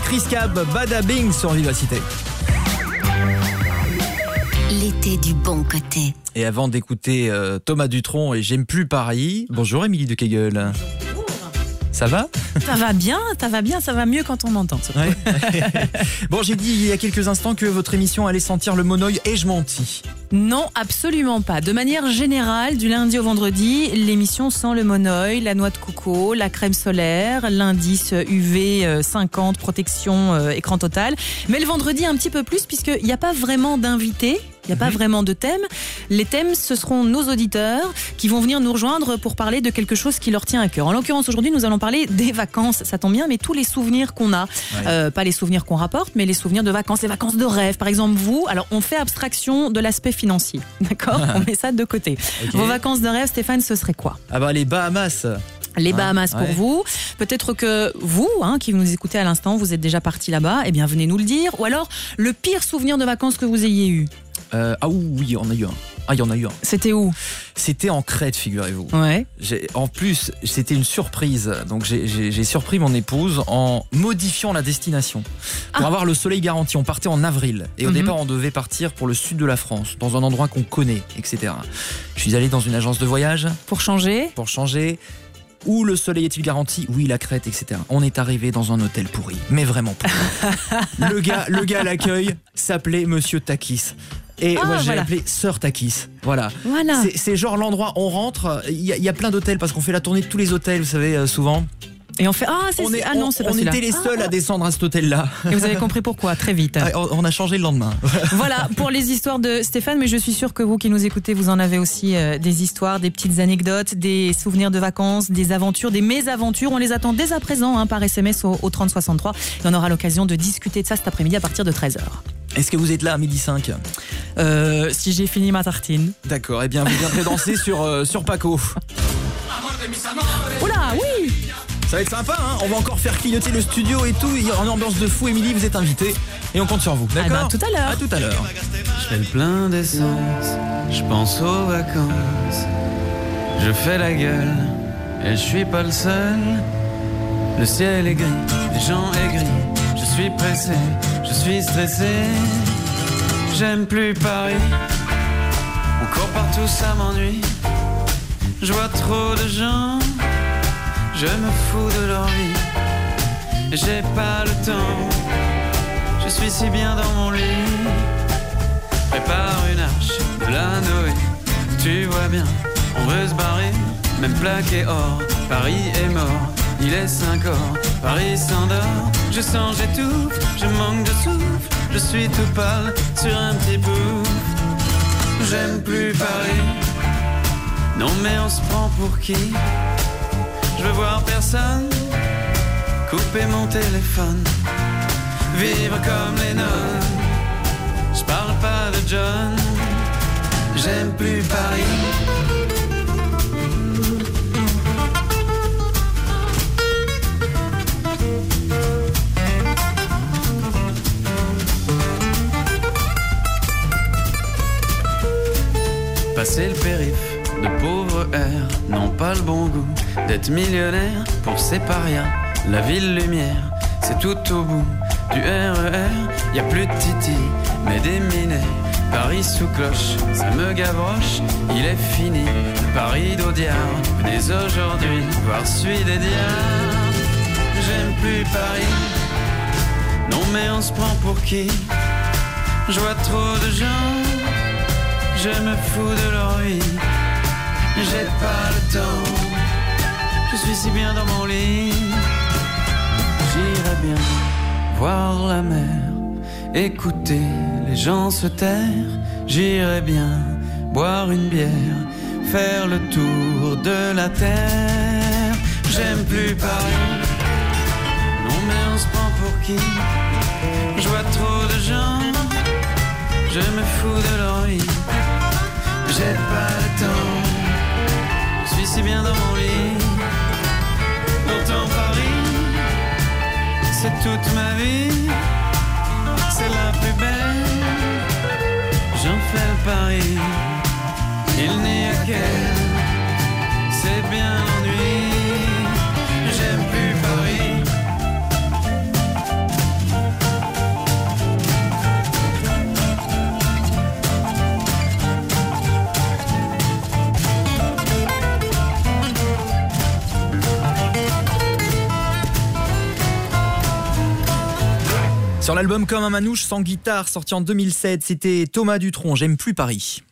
Chris Cab, Bada Bing sur Vivacité. L'été du bon côté. Et avant d'écouter euh, Thomas Dutronc et J'aime plus Paris, bonjour Émilie de Kegel. Ça va? Ça va bien, ça va bien, ça va mieux quand on m'entend. Ouais. Bon, j'ai dit il y a quelques instants que votre émission allait sentir le monoeil et je menti. Non, absolument pas. De manière générale, du lundi au vendredi, l'émission sent le monoeil, la noix de coco, la crème solaire, l'indice UV euh, 50, protection euh, écran total. Mais le vendredi un petit peu plus puisqu'il n'y a pas vraiment d'invités. Il n'y a pas vraiment de thème. Les thèmes, ce seront nos auditeurs qui vont venir nous rejoindre pour parler de quelque chose qui leur tient à cœur. En l'occurrence, aujourd'hui, nous allons parler des vacances. Ça tombe bien, mais tous les souvenirs qu'on a. Euh, pas les souvenirs qu'on rapporte, mais les souvenirs de vacances, les vacances de rêve. Par exemple, vous, alors on fait abstraction de l'aspect financier. D'accord? On met ça de côté. Vos vacances de rêve, Stéphane, ce serait quoi? Ah bah les Bahamas. les Bahamas pour ouais. vous. Peut-être que vous, hein, qui nous écoutez à l'instant, vous êtes déjà parti là-bas. Eh bien, venez nous le dire. Ou alors, le pire souvenir de vacances que vous ayez eu? Euh, ah oui, on a eu un. Ah, il y en a eu un. C'était où? C'était en Crète, figurez-vous. Ouais. En plus, c'était une surprise. Donc, j'ai- surpris mon épouse en modifiant la destination. Pour avoir le soleil garanti, on partait en avril. Et au Mhm. départ, on devait partir pour le sud de la France, dans un endroit qu'on connaît, etc. Je suis allé dans une agence de voyage. Pour changer? Pour changer. Où le soleil est-il garanti? Oui, la crête, etc. On est arrivé dans un hôtel pourri, mais vraiment pourri. le gars, le gars à l'accueil s'appelait Monsieur Takis. Et Ah, moi j'ai voilà. appelé Sœur Takis. Voilà. Voilà. C'est- genre l'endroit, on rentre, il y, a- il y a plein d'hôtels parce qu'on fait la tournée de tous les hôtels, vous savez, euh, souvent. Et on fait Ah, c'est On, est, ah non, c'est pas on celui-là. était les Ah, seuls à descendre à cet hôtel-là. Et vous avez compris pourquoi, très vite. Ah, on a changé le lendemain. Voilà pour les histoires de Stéphane, mais je suis sûre que vous qui nous écoutez, vous en avez aussi euh, des histoires, des petites anecdotes, des souvenirs de vacances, des aventures, des mésaventures. On les attend dès à présent hein, par SMS au, au 3063 et on aura l'occasion de discuter de ça cet après-midi à partir de 13h. Est-ce que vous êtes là à midi 5 Euh, si j'ai fini ma tartine. D'accord, eh bien vous viendrez danser sur, euh, sur Paco. Oui Ça va être sympa, hein On va encore faire clignoter le studio et tout. Il y aura une ambiance de fou. Émilie, vous êtes invitée. Et on compte sur vous. D'accord Ah ben, tout à l'heure. À tout à l'heure. Je fais le plein d'essence, je pense aux vacances. Je fais la gueule, et je suis pas le seul. Le ciel est gris, les gens aigris. Je suis pressé, je suis stressé. J'aime plus Paris. On court partout, ça m'ennuie. Je vois trop de gens, je me fous de leur vie. J'ai pas le temps, je suis si bien dans mon lit. Prépare une arche la Noé. Tu vois bien, on veut se barrer, même plaqué or. Paris est mort, il est 5 heures. Paris s'endort, je sens, j'étouffe, je manque de souffle. Je suis tout pâle sur un petit bout. J'aime plus Paris. Non, mais on se prend pour qui? Je veux voir personne. Couper mon téléphone. Vivre comme les nonnes. Je parle pas de John, j'aime plus Paris. Passer le périph' de pauvres airs n'ont pas le bon goût d'être millionnaire pour ces parias. La ville lumière, c'est tout au bout du RER. Y a plus de titi, mais des minets. Paris sous cloche, ça me gavroche. Il est fini, le Paris d'Audiard. Venez aujourd'hui voir celui des diables. J'aime plus Paris. Non mais on se prend pour qui? Je vois trop de gens. Je me fous de leur vie. J'ai pas le temps. Je suis si bien dans mon lit. J'irai bien voir la mer, écouter les gens se taire. J'irai bien boire une bière, faire le tour de la terre. J'aime plus Paris. Non mais on se prend pour qui? Je vois trop de gens. Je me fous de leur vie. J'ai pas le temps. Si bien dans mon lit. Pourtant Paris, c'est toute ma vie. C'est la plus belle. J'en fais le pari. Il n'y a qu'elle. C'est bien Sur l'album Comme un manouche sans guitare, sorti en 2007, c'était Thomas Dutronc, J'aime plus Paris.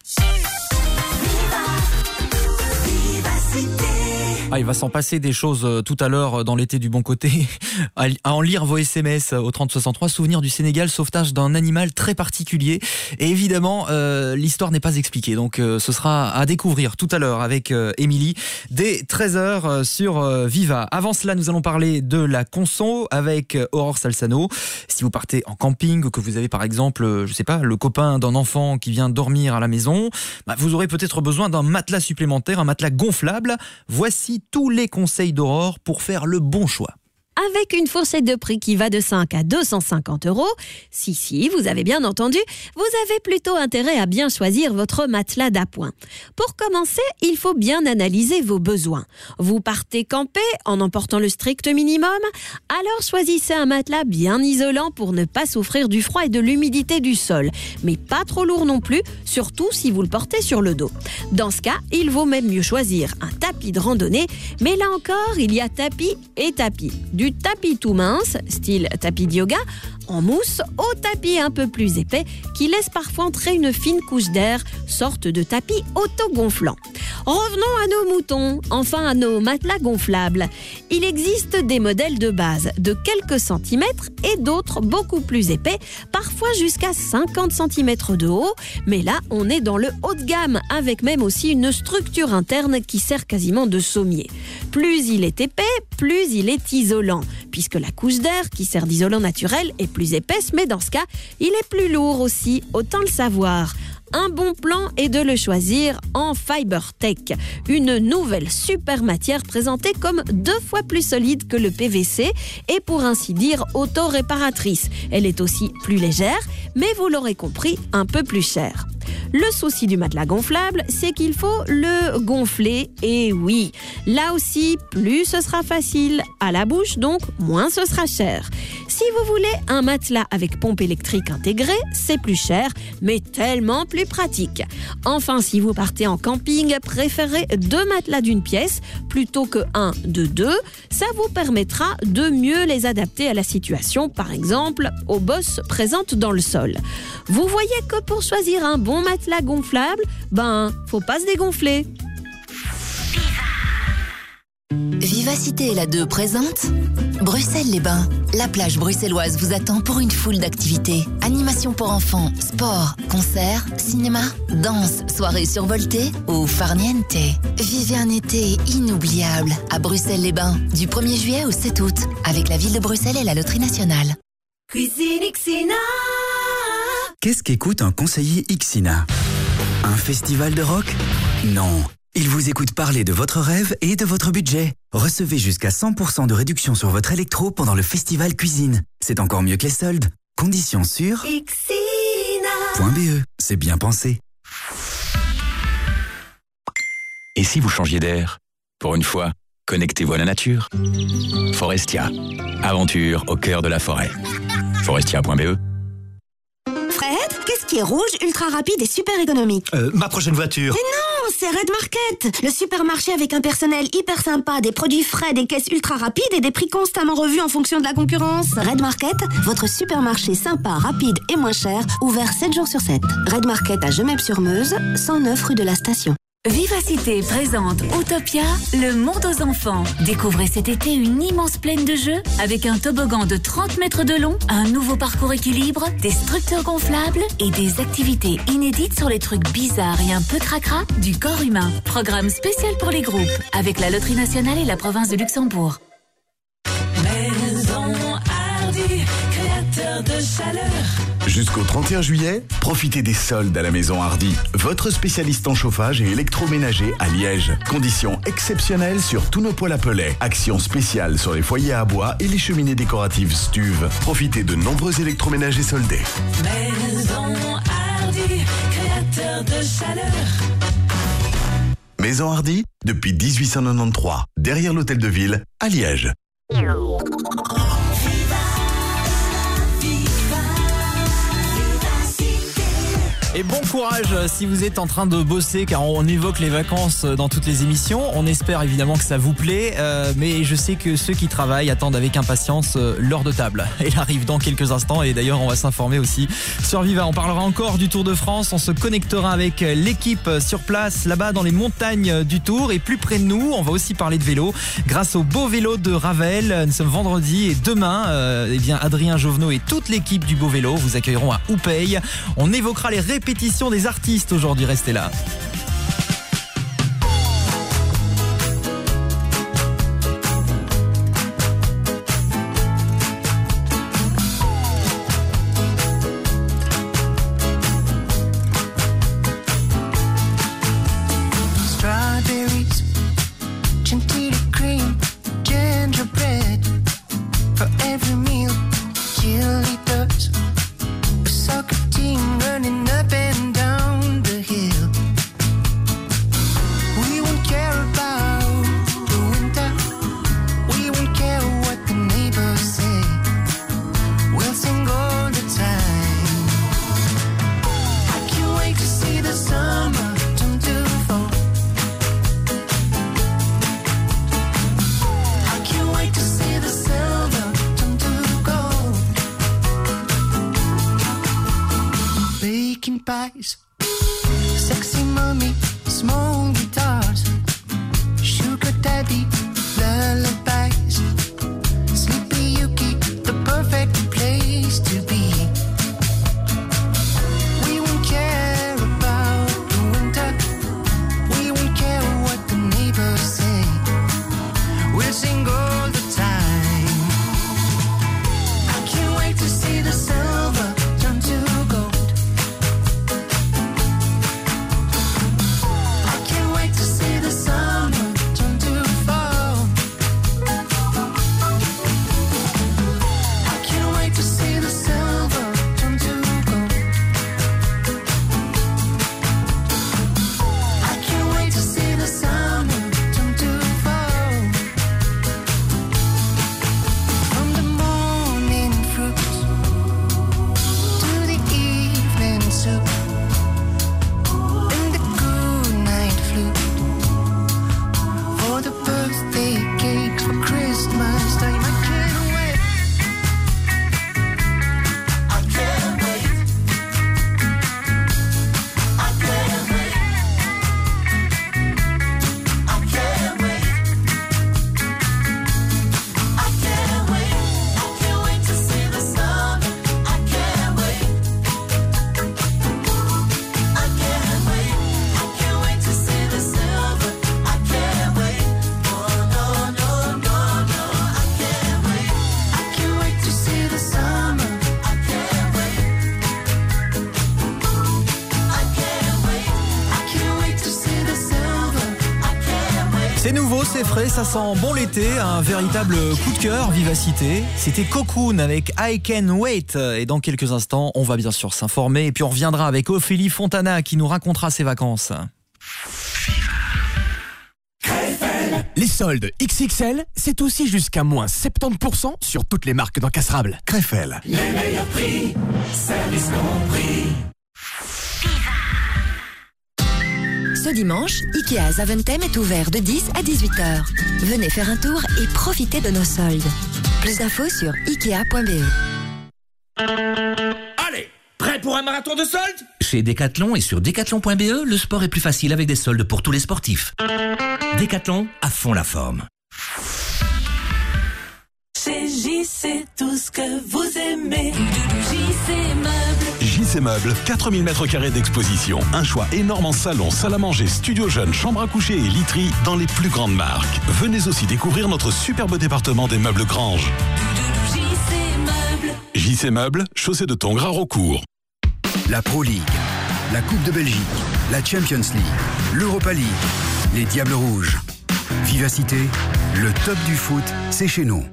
Ah, il va s'en passer des choses euh, tout à l'heure euh, dans l'été du bon côté. à en lire vos SMS au 3063. Souvenir du Sénégal, sauvetage d'un animal très particulier. Et évidemment, euh, l'histoire n'est pas expliquée. Donc, euh, ce sera à découvrir tout à l'heure avec euh, Émilie dès 13h sur euh, Viva. Avant cela, nous allons parler de la conso avec euh, Aurore Salsano. Si vous partez en camping ou que vous avez par exemple, euh, je sais pas, le copain d'un enfant qui vient dormir à la maison, bah, vous aurez peut-être besoin d'un matelas supplémentaire, un matelas gonflable. Voici tous les conseils d'Aurore pour faire le bon choix. Avec une fourchette de prix qui va de 5 à 250 euros, si, si, vous avez bien entendu, vous avez plutôt intérêt à bien choisir votre matelas d'appoint. Pour commencer, il faut bien analyser vos besoins. Vous partez camper en emportant le strict minimum Alors choisissez un matelas bien isolant pour ne pas souffrir du froid et de l'humidité du sol, mais pas trop lourd non plus, surtout si vous le portez sur le dos. Dans ce cas, il vaut même mieux choisir un tapis de randonnée, mais là encore, il y a tapis et tapis. Tapis tout mince, style tapis de yoga, en mousse, au tapis un peu plus épais qui laisse parfois entrer une fine couche d'air, sorte de tapis autogonflant. Revenons à nos moutons, enfin à nos matelas gonflables. Il existe des modèles de base de quelques centimètres et d'autres beaucoup plus épais, parfois jusqu'à 50 cm de haut, mais là on est dans le haut de gamme avec même aussi une structure interne qui sert quasiment de sommier. Plus il est épais, plus il est isolant, puisque la couche d'air qui sert d'isolant naturel est plus épaisse, mais dans ce cas, il est plus lourd aussi, autant le savoir. Un bon plan est de le choisir en FiberTech, une nouvelle super matière présentée comme deux fois plus solide que le PVC et pour ainsi dire auto-réparatrice. Elle est aussi plus légère, mais vous l'aurez compris, un peu plus chère. Le souci du matelas gonflable, c'est qu'il faut le gonfler. Et oui, là aussi, plus ce sera facile à la bouche, donc moins ce sera cher. Si vous voulez un matelas avec pompe électrique intégrée, c'est plus cher, mais tellement plus pratique. Enfin, si vous partez en camping, préférez deux matelas d'une pièce plutôt que un de deux. Ça vous permettra de mieux les adapter à la situation, par exemple aux bosses présentes dans le sol. Vous voyez que pour choisir un bon matelas gonflable, ben, faut pas se dégonfler. Vivacité et la 2 présente Bruxelles-les-Bains. La plage bruxelloise vous attend pour une foule d'activités. Animation pour enfants, sport, concerts, cinéma, danse, soirée survoltée ou farniente. Vivez un été inoubliable à Bruxelles-les-Bains du 1er juillet au 7 août avec la ville de Bruxelles et la Loterie Nationale. Cuisine Xina. Qu'est-ce qu'écoute un conseiller Ixina? Un festival de rock? Non. Il vous écoute parler de votre rêve et de votre budget. Recevez jusqu'à 100% de réduction sur votre électro pendant le festival cuisine. C'est encore mieux que les soldes. Conditions sur Xina. .be. C'est bien pensé. Et si vous changiez d'air? Pour une fois, connectez-vous à la nature. Forestia. Aventure au cœur de la forêt. Forestia.be Fred, qu'est-ce qui est rouge, ultra rapide et super économique? Euh, ma prochaine voiture. Mais non, c'est Red Market, le supermarché avec un personnel hyper sympa, des produits frais, des caisses ultra rapides et des prix constamment revus en fonction de la concurrence. Red Market, votre supermarché sympa, rapide et moins cher, ouvert 7 jours sur 7. Red Market à Gemep-sur-Meuse, 109 rue de la Station. Vivacité présente Utopia, le monde aux enfants. Découvrez cet été une immense plaine de jeux avec un toboggan de 30 mètres de long, un nouveau parcours équilibre, des structures gonflables et des activités inédites sur les trucs bizarres et un peu cracra du corps humain. Programme spécial pour les groupes avec la Loterie nationale et la province de Luxembourg. Créateur de chaleur. Jusqu'au 31 juillet, profitez des soldes à la Maison Hardy, votre spécialiste en chauffage et électroménager à Liège. Conditions exceptionnelles sur tous nos poêles à pellets. Action spéciale sur les foyers à bois et les cheminées décoratives Stuve. Profitez de nombreux électroménagers soldés. Maison Hardy, créateur de chaleur. Maison Hardy, depuis 1893, derrière l'hôtel de ville, à Liège. Et bon courage euh, si vous êtes en train de bosser car on évoque les vacances euh, dans toutes les émissions. On espère évidemment que ça vous plaît, euh, mais je sais que ceux qui travaillent attendent avec impatience euh, l'heure de table. Elle arrive dans quelques instants et d'ailleurs on va s'informer aussi sur Viva. On parlera encore du Tour de France, on se connectera avec l'équipe sur place là-bas dans les montagnes du Tour et plus près de nous, on va aussi parler de vélo grâce au beau vélo de Ravel. Nous sommes vendredi et demain, euh, eh bien Adrien Jovenot et toute l'équipe du beau vélo vous accueilleront à Oupey. On évoquera les répétitions des artistes aujourd'hui, restez là. C'est frais, ça sent bon l'été, un véritable coup de cœur, vivacité. C'était Cocoon avec I Can Wait. Et dans quelques instants, on va bien sûr s'informer. Et puis on reviendra avec Ophélie Fontana qui nous racontera ses vacances. Les soldes XXL, c'est aussi jusqu'à moins 70% sur toutes les marques d'encastrables. Crefel. Les meilleurs prix, service compris. Ce dimanche, Ikea Zaventem est ouvert de 10 à 18 heures. Venez faire un tour et profitez de nos soldes. Plus d'infos sur ikea.be. Allez, prêt pour un marathon de soldes? Chez Decathlon et sur decathlon.be, le sport est plus facile avec des soldes pour tous les sportifs. Decathlon, à fond la forme. Chez JC, tout ce que vous aimez. JC Meubles. JC Meubles, 4000 m2 d'exposition. Un choix énorme en salon, salle à manger, studio jeune, chambre à coucher et literie dans les plus grandes marques. Venez aussi découvrir notre superbe département des meubles Grange. JC Meubles, chaussée de Tongres à Rocourt. La Pro League, la Coupe de Belgique, la Champions League, l'Europa League, les Diables Rouges. Vivacité, le top du foot, c'est chez nous.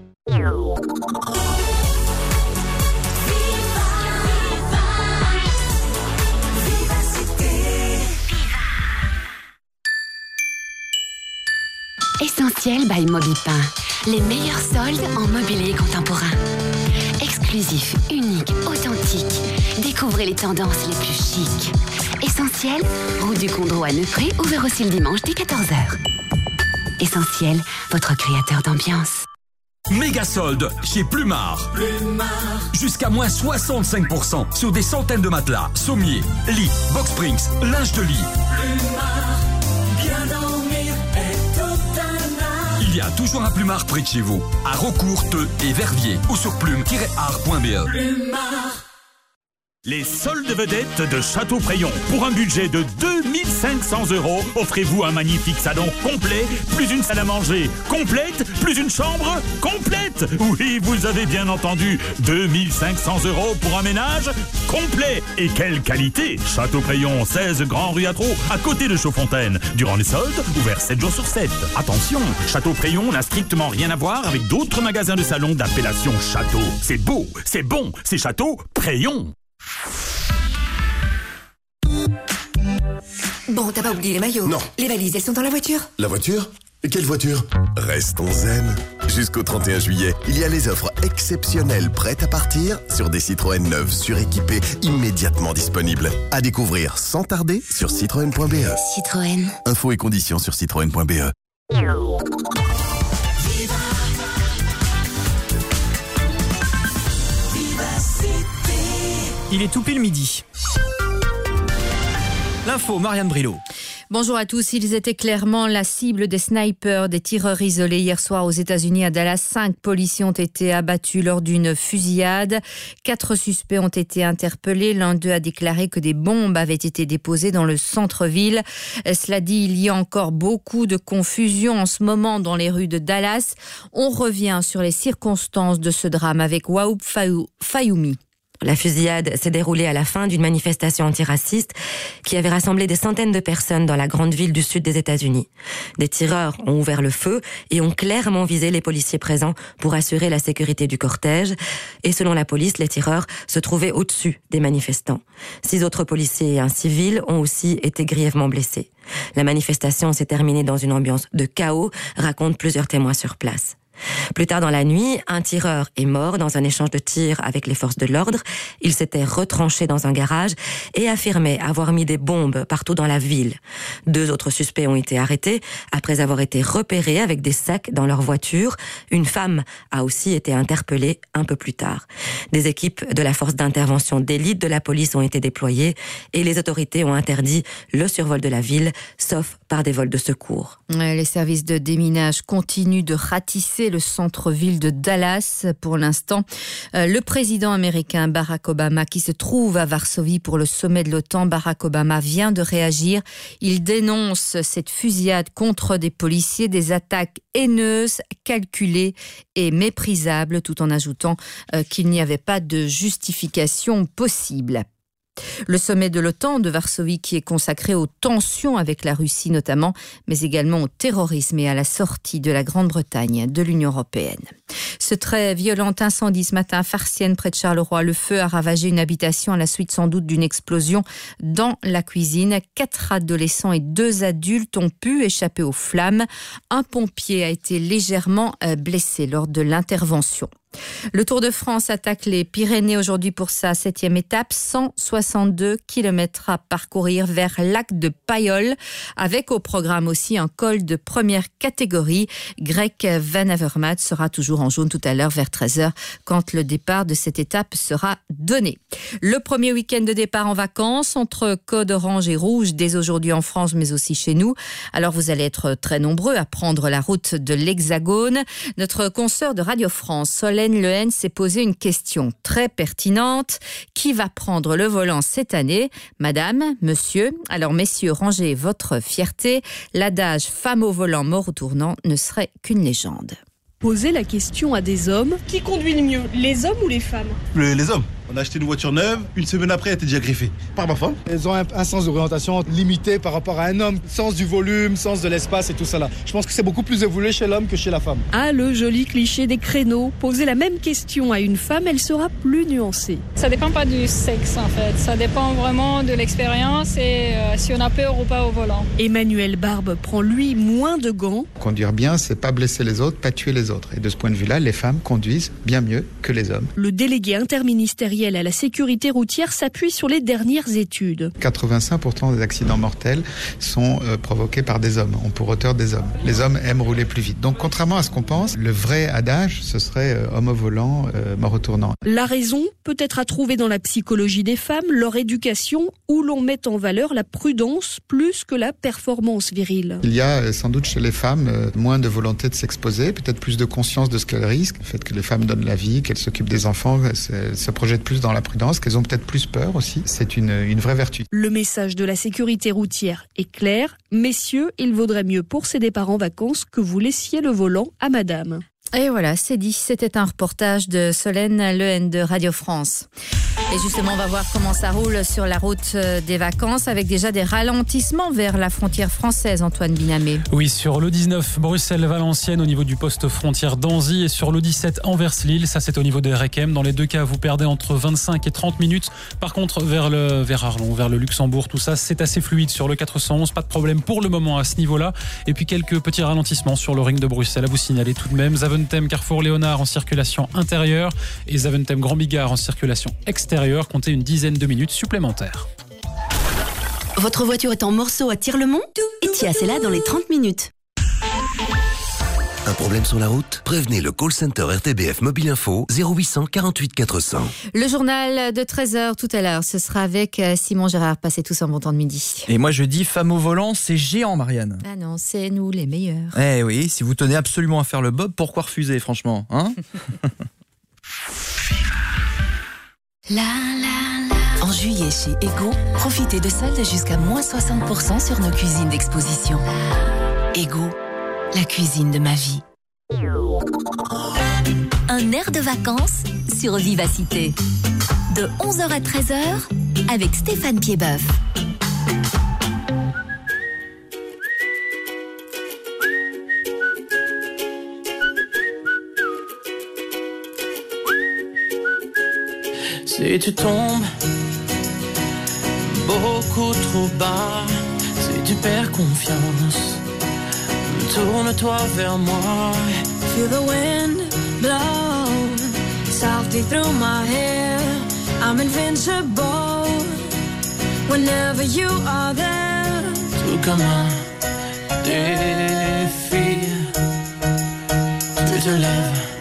Essentiel by Mobipin. Les meilleurs soldes en mobilier contemporain. Exclusif, unique, authentique. Découvrez les tendances les plus chics. Essentiel, route du Condro à Neupré, ouvert aussi le dimanche dès 14h. Essentiel, votre créateur d'ambiance. Méga solde chez Plumard. Jusqu'à moins 65% sur des centaines de matelas, sommiers, lits, box springs, linge de lit. Bien a toujours un Plumard près de chez vous, à Rocourt, Teux et Verviers ou sur plume-art.be. Plumard. Les soldes vedettes de Château Préyon. Pour un budget de 2500 euros, offrez-vous un magnifique salon complet, plus une salle à manger complète, plus une chambre complète. Oui, vous avez bien entendu, 2500 euros pour un ménage complet. Et quelle qualité Château Préyon, 16 Grand Rue à Trot, à côté de Chaudfontaine. Durant les soldes, ouvert 7 jours sur 7. Attention, Château Préyon n'a strictement rien à voir avec d'autres magasins de salon d'appellation Château. C'est beau, c'est bon, c'est Château Préyon. Bon, t'as pas oublié les maillots Non. Les valises, elles sont dans la voiture La voiture? Quelle voiture? Restons zen. Jusqu'au 31 juillet, il y a les offres exceptionnelles prêtes à partir sur des Citroën neuves suréquipées immédiatement disponibles. À découvrir sans tarder sur citroën.be. Citroën. Infos et conditions sur citroën.be. Il est tout pile midi. L'info, Marianne Brillo. Bonjour à tous. Ils étaient clairement la cible des snipers, des tireurs isolés. Hier soir aux États-Unis, à Dallas, cinq policiers ont été abattus lors d'une fusillade. Quatre suspects ont été interpellés. L'un d'eux a déclaré que des bombes avaient été déposées dans le centre-ville. Cela dit, il y a encore beaucoup de confusion en ce moment dans les rues de Dallas. On revient sur les circonstances de ce drame avec Waoub Fayou- Fayoumi. La fusillade s'est déroulée à la fin d'une manifestation antiraciste qui avait rassemblé des centaines de personnes dans la grande ville du sud des États-Unis. Des tireurs ont ouvert le feu et ont clairement visé les policiers présents pour assurer la sécurité du cortège. Et selon la police, les tireurs se trouvaient au-dessus des manifestants. Six autres policiers et un civil ont aussi été grièvement blessés. La manifestation s'est terminée dans une ambiance de chaos, racontent plusieurs témoins sur place. Plus tard dans la nuit, un tireur est mort dans un échange de tirs avec les forces de l'ordre. Il s'était retranché dans un garage et affirmait avoir mis des bombes partout dans la ville. Deux autres suspects ont été arrêtés après avoir été repérés avec des sacs dans leur voiture. Une femme a aussi été interpellée un peu plus tard. Des équipes de la force d'intervention d'élite de la police ont été déployées et les autorités ont interdit le survol de la ville, sauf des vols de secours. Les services de déminage continuent de ratisser le centre-ville de Dallas pour l'instant. Euh, Le président américain Barack Obama, qui se trouve à Varsovie pour le sommet de l'OTAN, Barack Obama vient de réagir. Il dénonce cette fusillade contre des policiers, des attaques haineuses, calculées et méprisables, tout en ajoutant euh, qu'il n'y avait pas de justification possible. Le sommet de l'OTAN de Varsovie qui est consacré aux tensions avec la Russie notamment, mais également au terrorisme et à la sortie de la Grande-Bretagne de l'Union européenne. Ce très violent incendie ce matin à Farciennes près de Charleroi, le feu a ravagé une habitation à la suite sans doute d'une explosion dans la cuisine. Quatre adolescents et deux adultes ont pu échapper aux flammes. Un pompier a été légèrement euh, blessé lors de l'intervention. Le Tour de France attaque les Pyrénées aujourd'hui pour sa septième étape, 162 km à parcourir vers Lac de Payolle, avec au programme aussi un col de première catégorie. Greg Van Avermaet sera toujours en jaune tout à l'heure vers 13h quand le départ de cette étape sera donné. Le premier week-end de départ en vacances entre code orange et rouge dès aujourd'hui en France mais aussi chez nous. Alors vous allez être très nombreux à prendre la route de l'Hexagone. Notre consoeur de Radio France, Solène Lehen, s'est posé une question très pertinente. Qui va prendre le volant cette année? Madame, monsieur? Alors messieurs, rangez votre fierté. L'adage femme au volant, mort au tournant ne serait qu'une légende. Poser la question à des hommes. Qui conduit le mieux, les hommes ou les femmes? Les, les hommes. On a acheté une voiture neuve, une semaine après, elle était déjà griffée. Par ma femme. Elles ont un, un sens d'orientation limité par rapport à un homme, sens du volume, sens de l'espace et tout ça là. Je pense que c'est beaucoup plus évolué chez l'homme que chez la femme. Ah, le joli cliché des créneaux. Poser la même question à une femme, elle sera plus nuancée. Ça dépend pas du sexe en fait, ça dépend vraiment de l'expérience et euh, si on a peur ou pas au volant. Emmanuel Barbe prend lui moins de gants. Conduire bien, c'est pas blesser les autres, pas tuer les autres. Et de ce point de vue-là, les femmes conduisent bien mieux que les hommes. Le délégué interministériel à la sécurité routière s'appuie sur les dernières études. 85% des accidents mortels sont euh, provoqués par des hommes, ont pour auteur des hommes. Les hommes aiment rouler plus vite. Donc contrairement à ce qu'on pense, le vrai adage, ce serait euh, homme au volant, euh, mort au tournant. La raison peut être à trouver dans la psychologie des femmes, leur éducation, où l'on met en valeur la prudence plus que la performance virile. Il y a sans doute chez les femmes moins de volonté de s'exposer, peut-être plus de conscience de ce qu'elles risquent, le fait que les femmes donnent la vie, qu'elles s'occupent des enfants, qu'elles se projettent plus dans la prudence, qu'elles ont peut-être plus peur aussi. C'est une, une vraie vertu. Le message de la sécurité routière est clair. Messieurs, il vaudrait mieux pour ces départs en vacances que vous laissiez le volant à madame. Et voilà, c'est dit. C'était un reportage de Solène Lehen de Radio France. Et justement, on va voir comment ça roule sur la route euh, des vacances avec déjà des ralentissements vers la frontière française, Antoine Binamé. Oui, sur l'E19 Bruxelles-Valenciennes au niveau du poste frontière d'Anzy et sur l'E17 Anvers-Lille, ça c'est au niveau des Requem. Dans les deux cas, vous perdez entre 25 et 30 minutes. Par contre, vers le vers Arlon, vers le Luxembourg, tout ça, c'est assez fluide sur le 411, pas de problème pour le moment à ce niveau-là. Et puis quelques petits ralentissements sur le ring de Bruxelles à vous signaler tout de même. Zaventem Carrefour Léonard en circulation intérieure et Zaventem Grand Bigard en circulation extérieure. Comptez une dizaine de minutes supplémentaires. Votre voiture est en morceaux à Tire-le-Mont Etias est là dans les 30 minutes. Un problème sur la route Prévenez le call center RTBF Mobile Info 0800 48 400. Le journal de 13h tout à l'heure, ce sera avec euh, Simon Gérard. Passez tous un bon temps de midi. Et moi je dis femme au volant, c'est géant Marianne. Ah non, c'est nous les meilleurs. Eh oui, si vous tenez absolument à faire le bob, pourquoi refuser franchement hein? En juillet chez Ego, profitez de soldes jusqu'à moins 60% sur nos cuisines d'exposition. Ego, la cuisine de ma vie. Un air de vacances sur Vivacité. De 11h à 13h avec Stéphane Piedboeuf. Si tu tombes beaucoup trop bas, si tu perds confiance, tourne-toi vers moi. Feel the wind blow softly through my hair. I'm invincible whenever you are there. Tout comme un défi, tu te lèves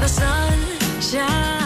the sun shines.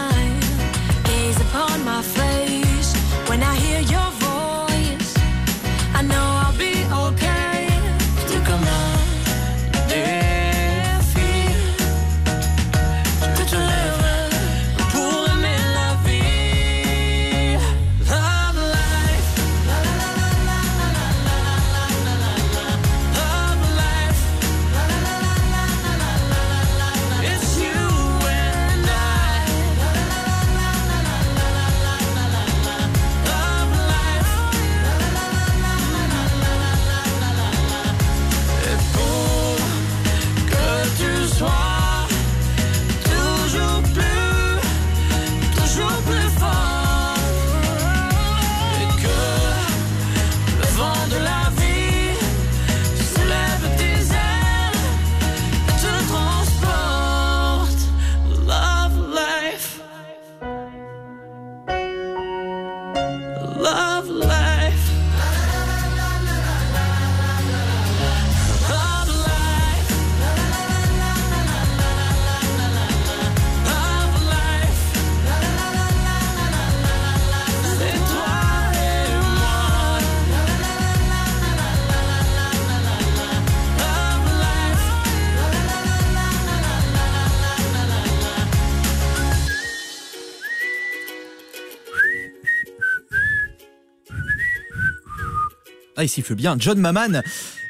Ah, il siffle bien. John Maman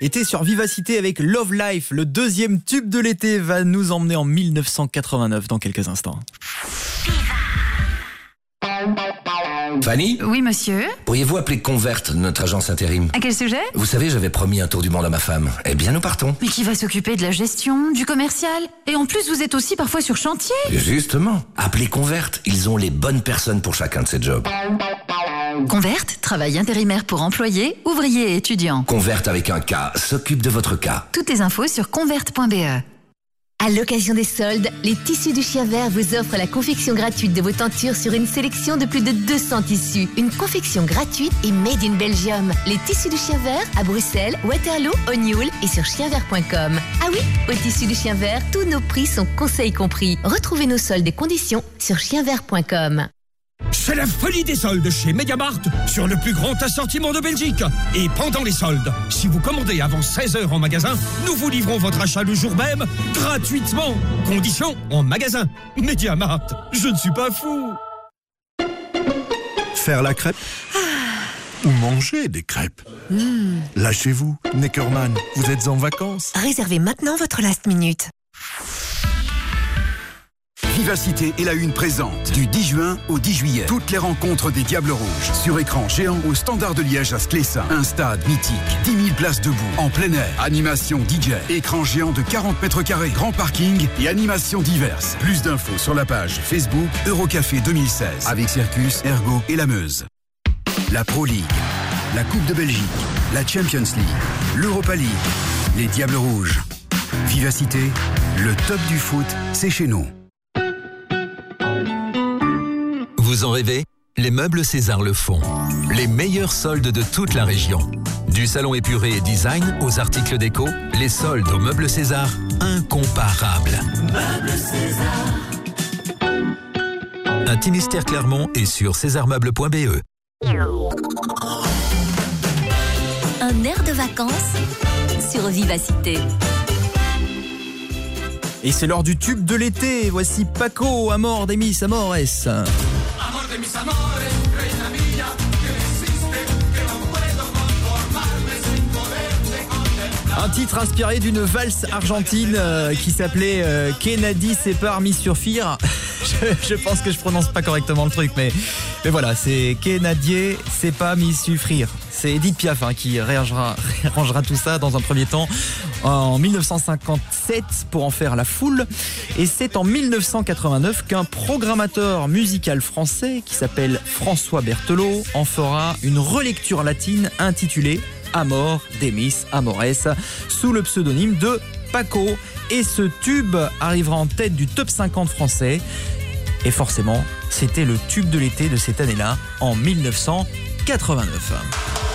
était sur Vivacité avec Love Life. Le deuxième tube de l'été va nous emmener en 1989 dans quelques instants. Fanny Oui, monsieur. Pourriez-vous appeler Converte, notre agence intérim À quel sujet? Vous savez, j'avais promis un tour du monde à ma femme. Eh bien, nous partons. Mais qui va s'occuper de la gestion, du commercial? Et en plus, vous êtes aussi parfois sur chantier Justement, appelez Converte. Ils ont les bonnes personnes pour chacun de ces jobs. Convert, travail intérimaire pour employés, ouvriers et étudiants. Converte avec un K s'occupe de votre cas. Toutes les infos sur convert.be. À l'occasion des soldes, les tissus du chien vert vous offrent la confection gratuite de vos tentures sur une sélection de plus de 200 tissus. Une confection gratuite et made in Belgium. Les tissus du chien vert à Bruxelles, Waterloo, O'Neill et sur chienvert.com. Ah oui, au tissu du chien vert, tous nos prix sont conseils compris. Retrouvez nos soldes et conditions sur chienvert.com. C'est la folie des soldes chez Mediamart sur le plus grand assortiment de Belgique. Et pendant les soldes, si vous commandez avant 16h en magasin, nous vous livrons votre achat le jour même gratuitement. Condition en magasin. Mediamart, je ne suis pas fou. Faire la crêpe Ou manger des crêpes? Lâchez-vous, Neckerman, vous êtes en vacances. Réservez maintenant votre last minute. Vivacité et la Une présente du 10 juin au 10 juillet. Toutes les rencontres des Diables Rouges sur écran géant au Standard de Liège à Sclessin. Un stade mythique, 10 000 places debout, en plein air, animation DJ, écran géant de 40 mètres carrés, grand parking et animations diverses. Plus d'infos sur la page Facebook Eurocafé 2016 avec Circus, Ergo et la Meuse. La Pro League, la Coupe de Belgique, la Champions League, l'Europa League, les Diables Rouges. Vivacité, le top du foot, c'est chez nous. Vous en rêvez? Les meubles César le font. Les meilleurs soldes de toute la région. Du salon épuré et design aux articles déco, les soldes aux meubles César, incomparables. Un Timistère Clermont est sur césarmeubles.be. Un air de vacances sur Vivacité. Et c'est l'heure du tube de l'été. Voici Paco, Amor de mis Amores. Amor de Un titre inspiré d'une valse argentine euh, qui s'appelait euh, Kennedy sépare mi surfir. je, je pense que je prononce pas correctement le truc, mais, voilà, c'est Kennedy pas mi suffrir. C'est Edith Piaf hein, qui réarrangera, réarrangera tout ça dans un premier temps en 1957 pour en faire la foule. Et c'est en 1989 qu'un programmateur musical français qui s'appelle François Berthelot en fera une relecture latine intitulée Amor Demis Amores sous le pseudonyme de Paco. Et ce tube arrivera en tête du top 50 français. Et forcément, c'était le tube de l'été de cette année-là, en 1989.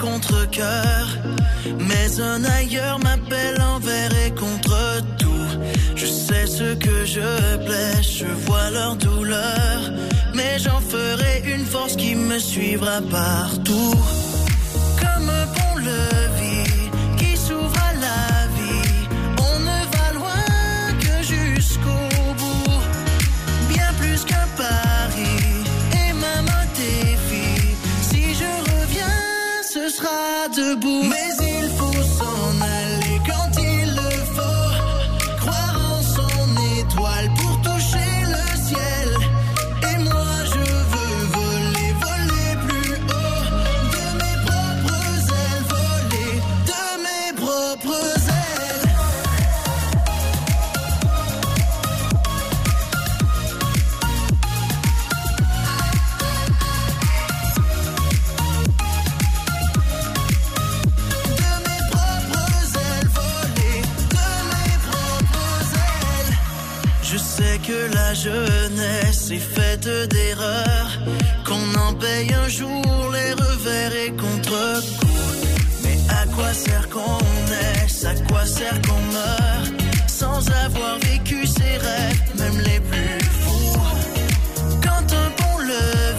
contre-coeur. Mais un ailleurs m'appelle envers et contre tout. Je sais ce que je blesse, je vois leur douleur. Mais j'en ferai une force qui me suivra partout. faite d'erreurs, qu'on en paye un jour les revers et contre-coups. Mais à quoi sert qu'on naisse, à quoi sert qu'on meurt, sans avoir vécu ses rêves, même les plus fous. Quand un bon le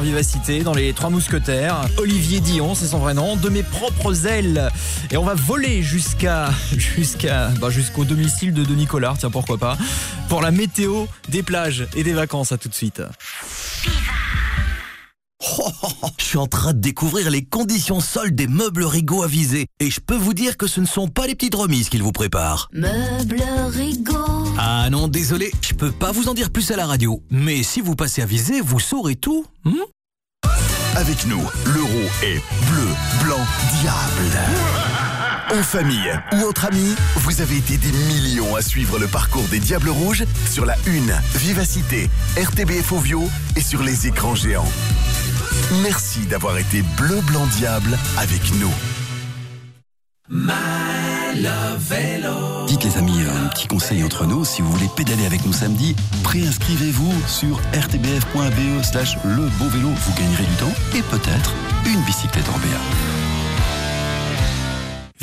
Vivacité dans les Trois Mousquetaires. Olivier Dion, c'est son vrai nom. De mes propres ailes. Et on va voler jusqu'à jusqu'à bah, jusqu'au domicile de Denis Collard, tiens pourquoi pas, pour la météo des plages et des vacances. À tout de suite. Suis en train de découvrir les conditions soldes des meubles Rigaud avisés. Et je peux vous dire que ce ne sont pas les petites remises qu'ils vous préparent. Meubles Rigaud. Ah non, désolé, je peux pas vous en dire plus à la radio. Mais si vous passez à viser, vous saurez tout. hmm Avec nous, l'euro est bleu, blanc, diable. En famille ou entre amis, vous avez été des millions à suivre le parcours des Diables Rouges sur la Une, Vivacité, RTBF Ovio et sur les écrans géants. Merci d'avoir été bleu, blanc, diable avec nous. Dites les amis, un petit conseil entre nous, si vous voulez pédaler avec nous samedi, préinscrivez-vous sur rtbf.be slash le beau vélo, vous gagnerez du temps et peut-être une bicyclette Orbea.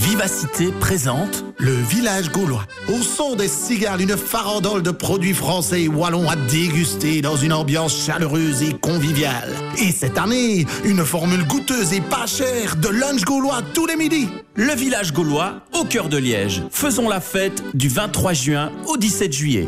Vivacité présente Le village gaulois. Au son des cigales, une farandole de produits français et wallons à déguster dans une ambiance chaleureuse et conviviale. Et cette année, une formule goûteuse et pas chère de lunch gaulois tous les midis. Le village gaulois au cœur de Liège. Faisons la fête du 23 juin au 17 juillet.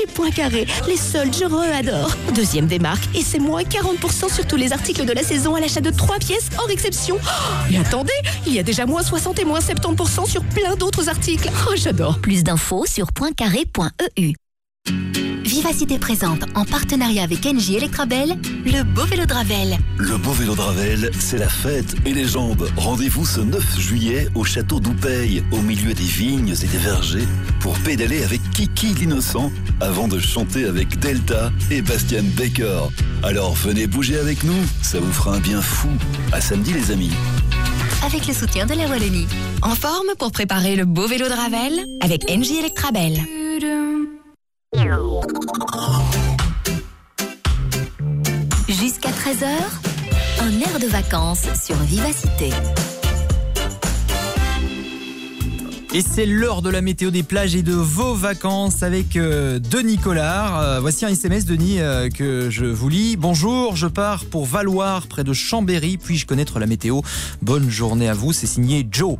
Chez Poincaré, les soldes, je re-adore. Deuxième des marques, et c'est moins 40% sur tous les articles de la saison à l'achat de 3 pièces hors exception. Oh, et attendez, il y a déjà moins 60 et moins 70% sur plein d'autres articles. Oh, j'adore. Plus d'infos sur pointcarré.eu. Vivacité présente en partenariat avec NJ Electrabel, le beau vélo de Ravel. Le beau vélo de Ravel, c'est la fête et les jambes. Rendez-vous ce 9 juillet au château d'Oupeil, au milieu des vignes et des vergers, pour pédaler avec Kiki l'innocent, avant de chanter avec Delta et Bastian Baker. Alors venez bouger avec nous, ça vous fera un bien fou. À samedi les amis. Avec le soutien de la Wallonie. En forme pour préparer le beau vélo de Ravel avec NJ Electrabel. Jusqu'à 13h, un air de vacances sur Vivacité. Et c'est l'heure de la météo des plages et de vos vacances avec euh, Denis Collard. Euh, voici un SMS, Denis, euh, que je vous lis. Bonjour, je pars pour Valoir, près de Chambéry. Puis-je connaître la météo? Bonne journée à vous. C'est signé Joe.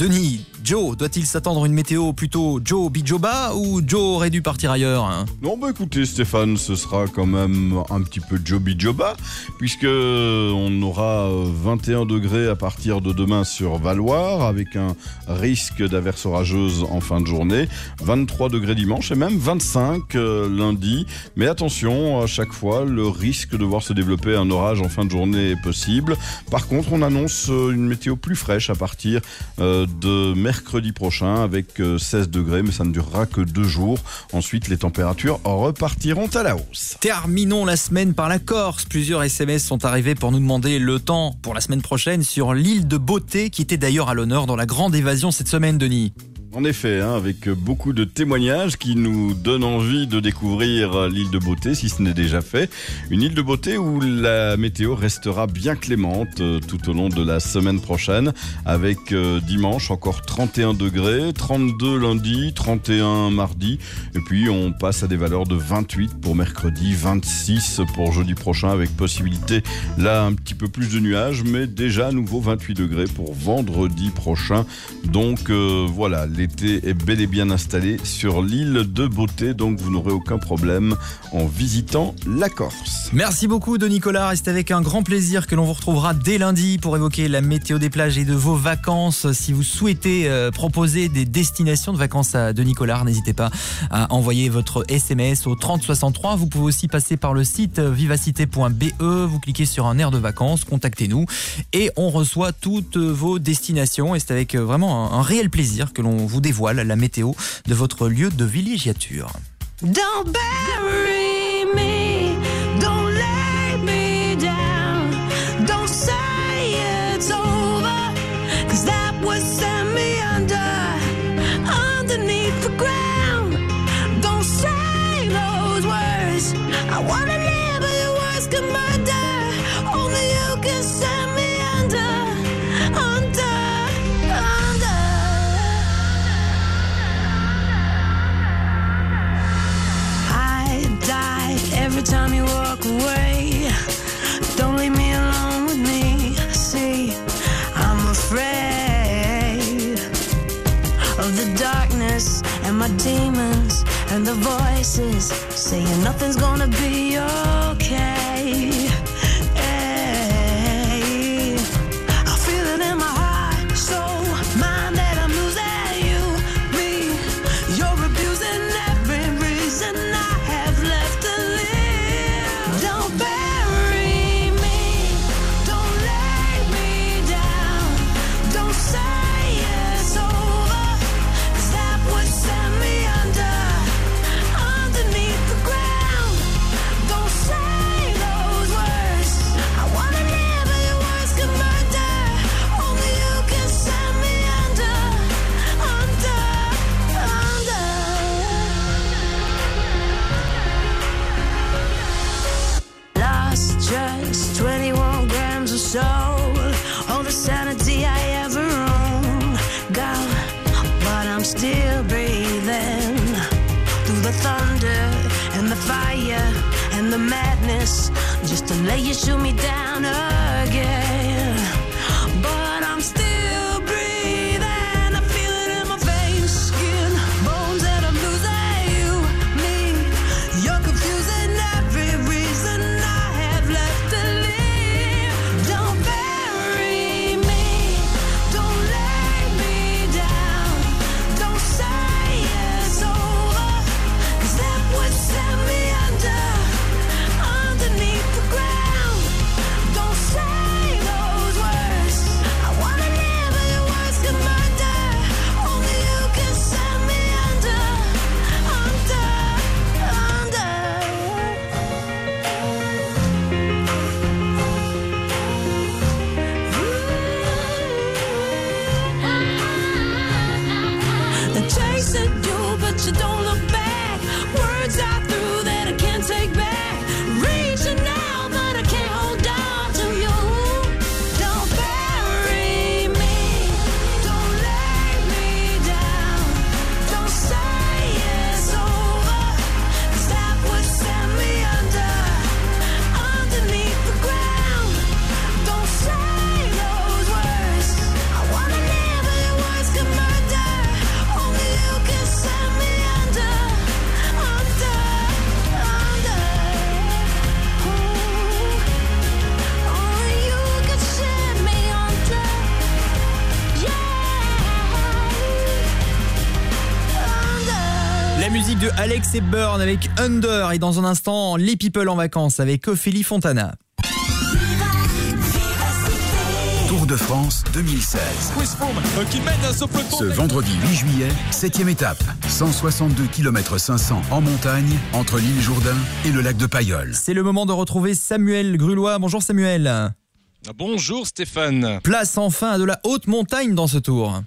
Denis, Joe, doit-il s'attendre à une météo plutôt Joe Bijoba ou Joe aurait dû partir ailleurs hein? Non, bah écoutez Stéphane, ce sera quand même un petit peu Joby Joba, puisque on aura 21 degrés à partir de demain sur Valoir, avec un risque d'averse orageuse en fin de journée, 23 degrés dimanche et même 25 euh, lundi. Mais attention, à chaque fois, le risque de voir se développer un orage en fin de journée est possible. Par contre, on annonce euh, une météo plus fraîche à partir euh, de mercredi prochain avec euh, 16 degrés, mais ça ne durera que deux jours. Ensuite, les températures repartiront à la hausse. Terminons la semaine par la Corse. Plusieurs SMS sont arrivés pour nous demander le temps pour la semaine prochaine sur l'île de Beauté, qui était d'ailleurs à l'honneur dans la grande évasion cette semaine, Denis. En effet, hein, avec beaucoup de témoignages qui nous donnent envie de découvrir l'île de beauté, si ce n'est déjà fait. Une île de beauté où la météo restera bien clémente euh, tout au long de la semaine prochaine, avec euh, dimanche encore 31 degrés, 32 lundi, 31 mardi, et puis on passe à des valeurs de 28 pour mercredi, 26 pour jeudi prochain, avec possibilité là un petit peu plus de nuages, mais déjà à nouveau 28 degrés pour vendredi prochain. Donc euh, voilà, l'été est bel et bien installé sur l'île de Beauté, donc vous n'aurez aucun problème en visitant la Corse. Merci beaucoup de Nicolas. C'est avec un grand plaisir que l'on vous retrouvera dès lundi pour évoquer la météo des plages et de vos vacances. Si vous souhaitez euh, proposer des destinations de vacances à de Nicolas, n'hésitez pas à envoyer votre SMS au 3063. Vous pouvez aussi passer par le site vivacité.be. Vous cliquez sur un air de vacances, contactez-nous et on reçoit toutes vos destinations. Et c'est avec euh, vraiment un, un réel plaisir que l'on vous dévoile la météo de votre lieu de villégiature. Demons and the voices saying nothing's gonna be okay. Et Burn avec Under et dans un instant les people en vacances avec Ophélie Fontana. Tour de France 2016. qui mène ce vendredi 8 juillet, 7 étape. 162 km 500 en montagne entre l'île Jourdain et le lac de Payolle. C'est le moment de retrouver Samuel Grulois. Bonjour Samuel. Bonjour Stéphane. Place enfin à de la haute montagne dans ce tour.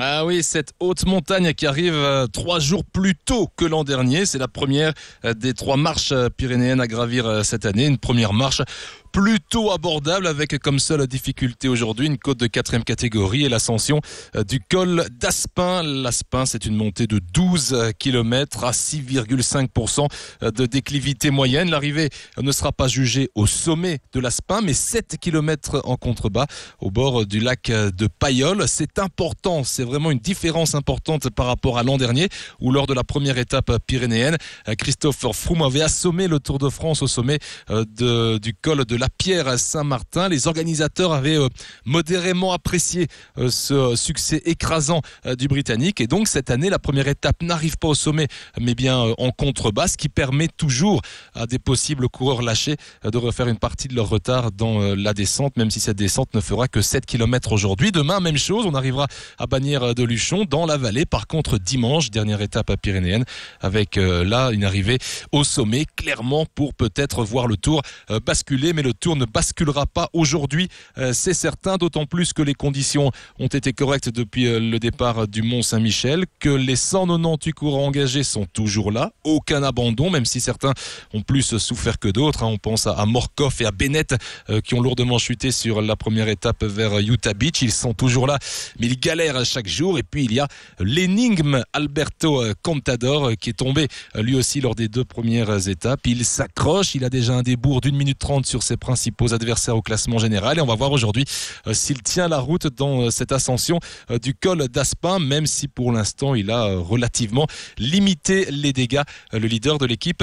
Ah oui, cette haute montagne qui arrive euh, trois jours plus tôt que l'an dernier. C'est la première euh, des trois marches euh, pyrénéennes à gravir cette année. Une première marche plutôt abordable avec comme seule difficulté aujourd'hui une côte de quatrième catégorie et l'ascension euh, du col d'Aspin. L'Aspin, c'est une montée de 12 km à 6,5% de déclivité moyenne. L'arrivée ne sera pas jugée au sommet de l'Aspin, mais 7 km en contrebas au bord du lac de Payolle. C'est important, c'est vraiment une différence importante par rapport à l'an dernier où lors de la première étape pyrénéenne, Christophe Froome avait assommé le Tour de France au sommet euh, du col de Pierre Saint-Martin. Les organisateurs avaient euh, modérément apprécié euh, ce succès écrasant euh, du Britannique et donc cette année la première étape n'arrive pas au sommet mais bien euh, en contrebas ce qui permet toujours à des possibles coureurs lâchés euh, de refaire une partie de leur retard dans euh, la descente même si cette descente ne fera que 7 km aujourd'hui. Demain même chose, on arrivera à Bagnères de Luchon dans la vallée. Par contre dimanche, dernière étape à pyrénéenne avec euh, là une arrivée au sommet clairement pour peut-être voir le tour euh, basculer mais le tour ne basculera pas aujourd'hui, euh, c'est certain, d'autant plus que les conditions ont été correctes depuis euh, le départ du Mont Saint-Michel, que les 198 courants engagés sont toujours là, aucun abandon, même si certains ont plus souffert que d'autres. hein. On pense à, Morkov et à Bennett euh, qui ont lourdement chuté sur la première étape vers Utah Beach. Ils sont toujours là, mais ils galèrent chaque jour. Et puis il y a l'énigme Alberto Contador qui est tombé lui aussi lors des deux premières étapes. Il s'accroche, il a déjà un débours d'une minute trente sur ses principaux adversaires au classement général. Et on va voir aujourd'hui euh, s'il tient la route dans euh, cette ascension euh, du col d'Aspin, même si pour l'instant il a relativement limité les dégâts. Le leader de l'équipe,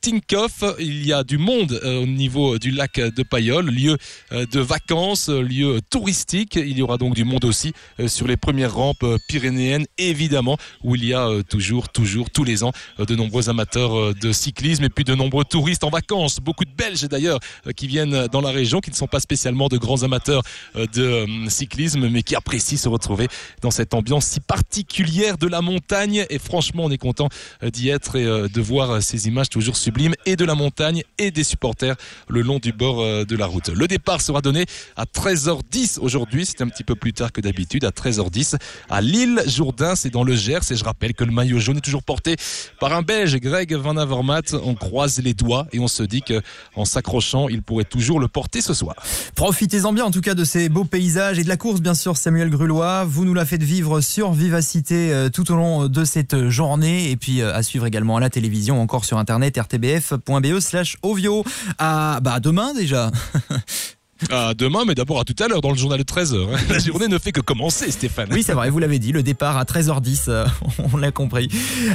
Tinkoff, il y a du monde au niveau du lac de Payolle, lieu de vacances, lieu touristique. Il y aura donc du monde aussi sur les premières rampes pyrénéennes, évidemment, où il y a toujours, toujours, tous les ans, de nombreux amateurs de cyclisme et puis de nombreux touristes en vacances. Beaucoup de Belges d'ailleurs euh, qui viennent dans la région, qui ne sont pas spécialement de grands amateurs euh, de euh, cyclisme, mais qui apprécient se retrouver dans cette ambiance si particulière de la montagne. Et franchement, on est content euh, d'y être et de voir ces images toujours sublimes et de la montagne et des supporters le long du bord de la route. Le départ sera donné à 13h10 aujourd'hui. C'est un petit peu plus tard que d'habitude, à 13h10 à Lille. Jourdain, c'est dans le Gers. Et je rappelle que le maillot jaune est toujours porté par un Belge, Greg Van Avermaet. On croise les doigts et on se dit que en s'accrochant, il toujours le porter ce soir. Profitez-en bien en tout cas de ces beaux paysages et de la course bien sûr Samuel Grulois. Vous nous la faites vivre sur Vivacité euh, tout au long de cette journée et puis euh, à suivre également à la télévision encore sur internet rtbf.be slash ovio. À bah, demain déjà. À demain, mais d'abord à tout à l'heure dans le journal de 13h. La journée ne fait que commencer, Stéphane. Oui, c'est vrai, vous l'avez dit, le départ à 13h10, euh, on l'a compris.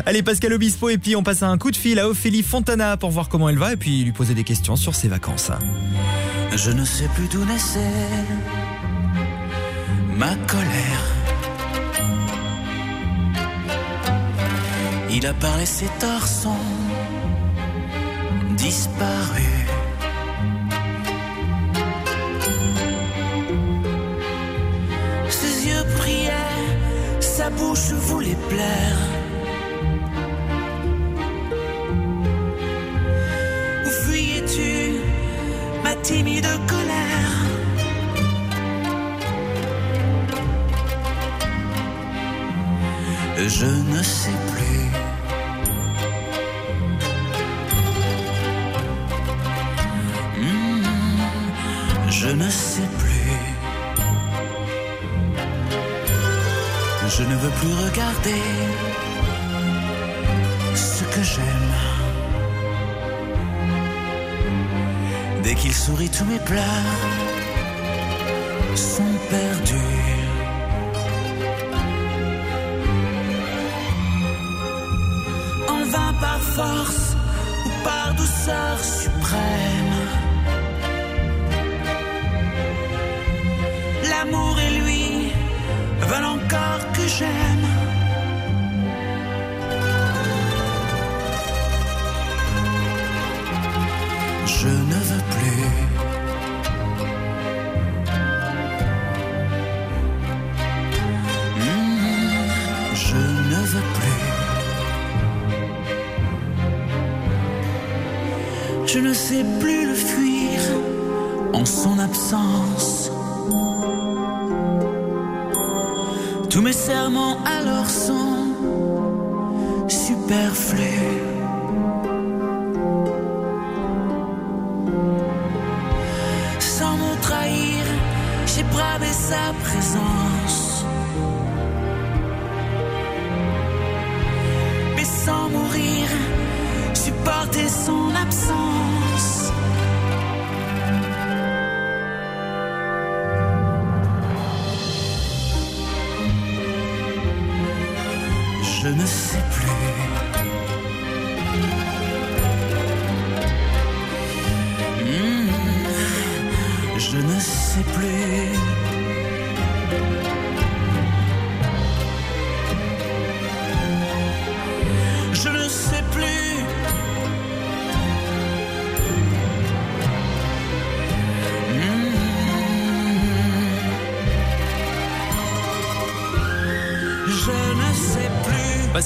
Allez, Pascal Obispo, et puis on passe un coup de fil à Ophélie Fontana pour voir comment elle va et puis lui poser des questions sur ses vacances. Je ne sais plus d'où naissait ma colère. Il a parlé ses torsons disparus. Sa bouche voulait plaire. Où fuyais-tu, ma timide colère? Je ne sais plus. Plus regarder ce que j'aime. Dès qu'il sourit, tous mes pleurs sont perdus.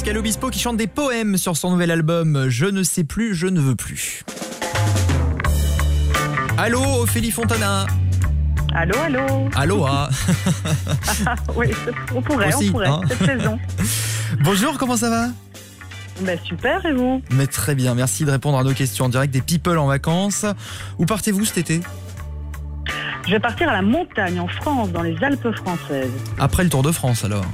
Pascal Obispo qui chante des poèmes sur son nouvel album Je ne sais plus, je ne veux plus. Allô, Ophélie Fontana. Allô, allô. Aloha. oui, on pourrait, Aussi, on pourrait, hein. cette saison. Bonjour, comment ça va? Ben, super, et vous? Mais très bien, merci de répondre à nos questions en direct des people en vacances. Où partez-vous cet été? Je vais partir à la montagne en France, dans les Alpes françaises. Après le Tour de France alors.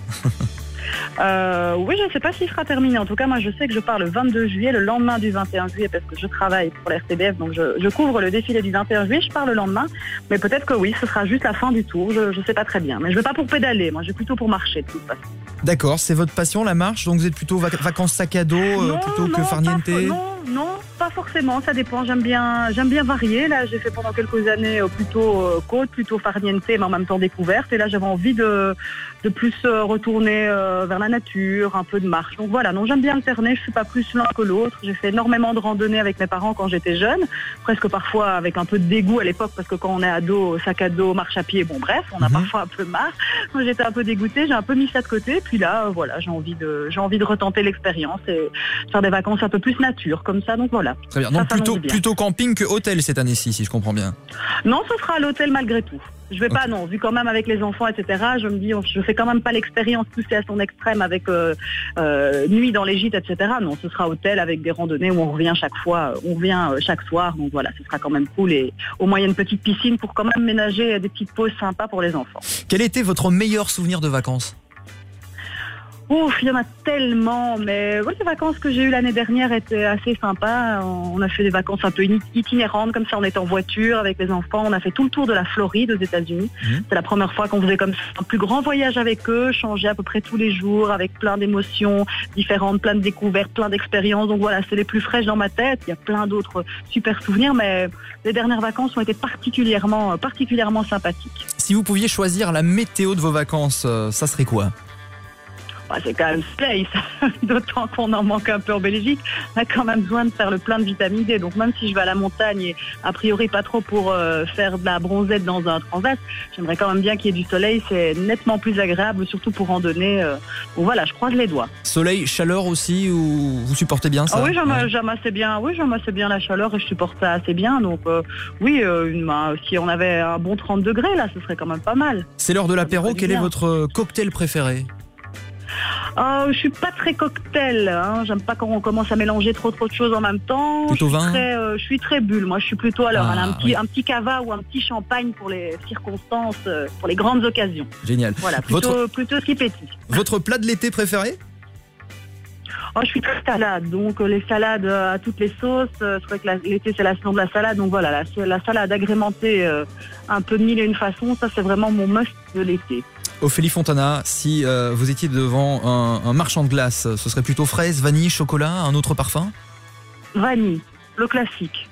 Euh, oui, je ne sais pas s'il sera terminé. En tout cas, moi, je sais que je pars le 22 juillet, le lendemain du 21 juillet, parce que je travaille pour la RTBF, donc je, je couvre le défilé du 21 juillet. Je pars le lendemain, mais peut-être que oui, ce sera juste la fin du tour. Je ne sais pas très bien, mais je vais pas pour pédaler. Moi, je vais plutôt pour marcher de toute façon. D'accord, c'est votre passion la marche, donc vous êtes plutôt vac- vacances sac à dos euh, Non, plutôt que farniente pas fo- Non, non, pas forcément. Ça dépend. J'aime bien, j'aime bien varier. Là, j'ai fait pendant quelques années euh, plutôt euh, côte, plutôt farniente, mais en même temps découverte. Et là, j'avais envie de, de plus euh, retourner vers la nature, un peu de marche. Donc voilà. Donc j'aime bien alterner. Je suis pas plus l'un que l'autre. J'ai fait énormément de randonnées avec mes parents quand j'étais jeune, presque parfois avec un peu de dégoût à l'époque parce que quand on est ado, sac à dos, marche à pied, bon bref, on a parfois un peu marre. Moi, j'étais un peu dégoûtée. J'ai un peu mis ça de côté. Puis là, voilà, j'ai envie de, j'ai envie de retenter l'expérience et faire des vacances un peu plus nature comme ça. Donc voilà. Très bien, Ça donc plutôt, s'annonce bien. plutôt camping que hôtel cette année-ci, si je comprends bien. Non, ce sera à l'hôtel malgré tout. Je vais pas, non, vu quand même avec les enfants, etc. Je me dis, je fais quand même pas l'expérience poussée à son extrême avec euh, euh, nuit dans les gîtes, etc. Non, ce sera hôtel avec des randonnées où on revient chaque fois, on revient euh, chaque soir. Donc voilà, ce sera quand même cool et au moins il y a une petite piscine pour quand même ménager des petites pauses sympas pour les enfants. Quel était votre meilleur souvenir de vacances? Ouf, il y en a tellement, mais ouais, les vacances que j'ai eues l'année dernière étaient assez sympas. On a fait des vacances un peu itinérantes, comme ça on était en voiture avec les enfants. On a fait tout le tour de la Floride aux États-Unis. C'est la première fois qu'on faisait comme ça un plus grand voyage avec eux, changer à peu près tous les jours, avec plein d'émotions différentes, plein de découvertes, plein d'expériences. Donc voilà, c'est les plus fraîches dans ma tête. Il y a plein d'autres super souvenirs, mais les dernières vacances ont été particulièrement, particulièrement sympathiques. Si vous pouviez choisir la météo de vos vacances, euh, ça serait quoi? Bah, c'est quand même ça. d'autant qu'on en manque un peu en Belgique. On a quand même besoin de faire le plein de vitamine D. Donc même si je vais à la montagne et a priori pas trop pour euh, faire de la bronzette dans un transat, j'aimerais quand même bien qu'il y ait du soleil. C'est nettement plus agréable, surtout pour randonner. euh. Donc voilà, je croise les doigts. Soleil, chaleur aussi, ou vous supportez bien ça? Ah oui, j'aime Ouais. assez bien. Oui, j'aime assez bien la chaleur et je supporte ça assez bien. Donc euh, oui, euh, une, bah, si on avait un bon 30 degrés là, ce serait quand même pas mal. C'est l'heure de l'apéro, quel est votre cocktail préféré? Euh, je suis pas très cocktail. Hein. J'aime pas quand on commence à mélanger trop trop de choses en même temps. Plutôt je suis vin très, euh, je suis très bulle. Moi, je suis plutôt alors Ah, un petit oui. un petit cava ou un petit champagne pour les circonstances, euh, pour les grandes occasions. Génial. Voilà, plutôt Votre, plutôt ce qui pétille. votre plat de l'été préféré? Oh, je suis très salade, donc euh, les salades euh, à toutes les sauces. euh, c'est vrai que l'été c'est la saison de la salade, donc voilà, la, la salade agrémentée euh, un peu de mille et une façons, ça c'est vraiment mon must de l'été. Ophélie Fontana, si euh, vous étiez devant un, un marchand de glace, ce serait plutôt fraise, vanille, chocolat, un autre parfum? Vanille, le classique.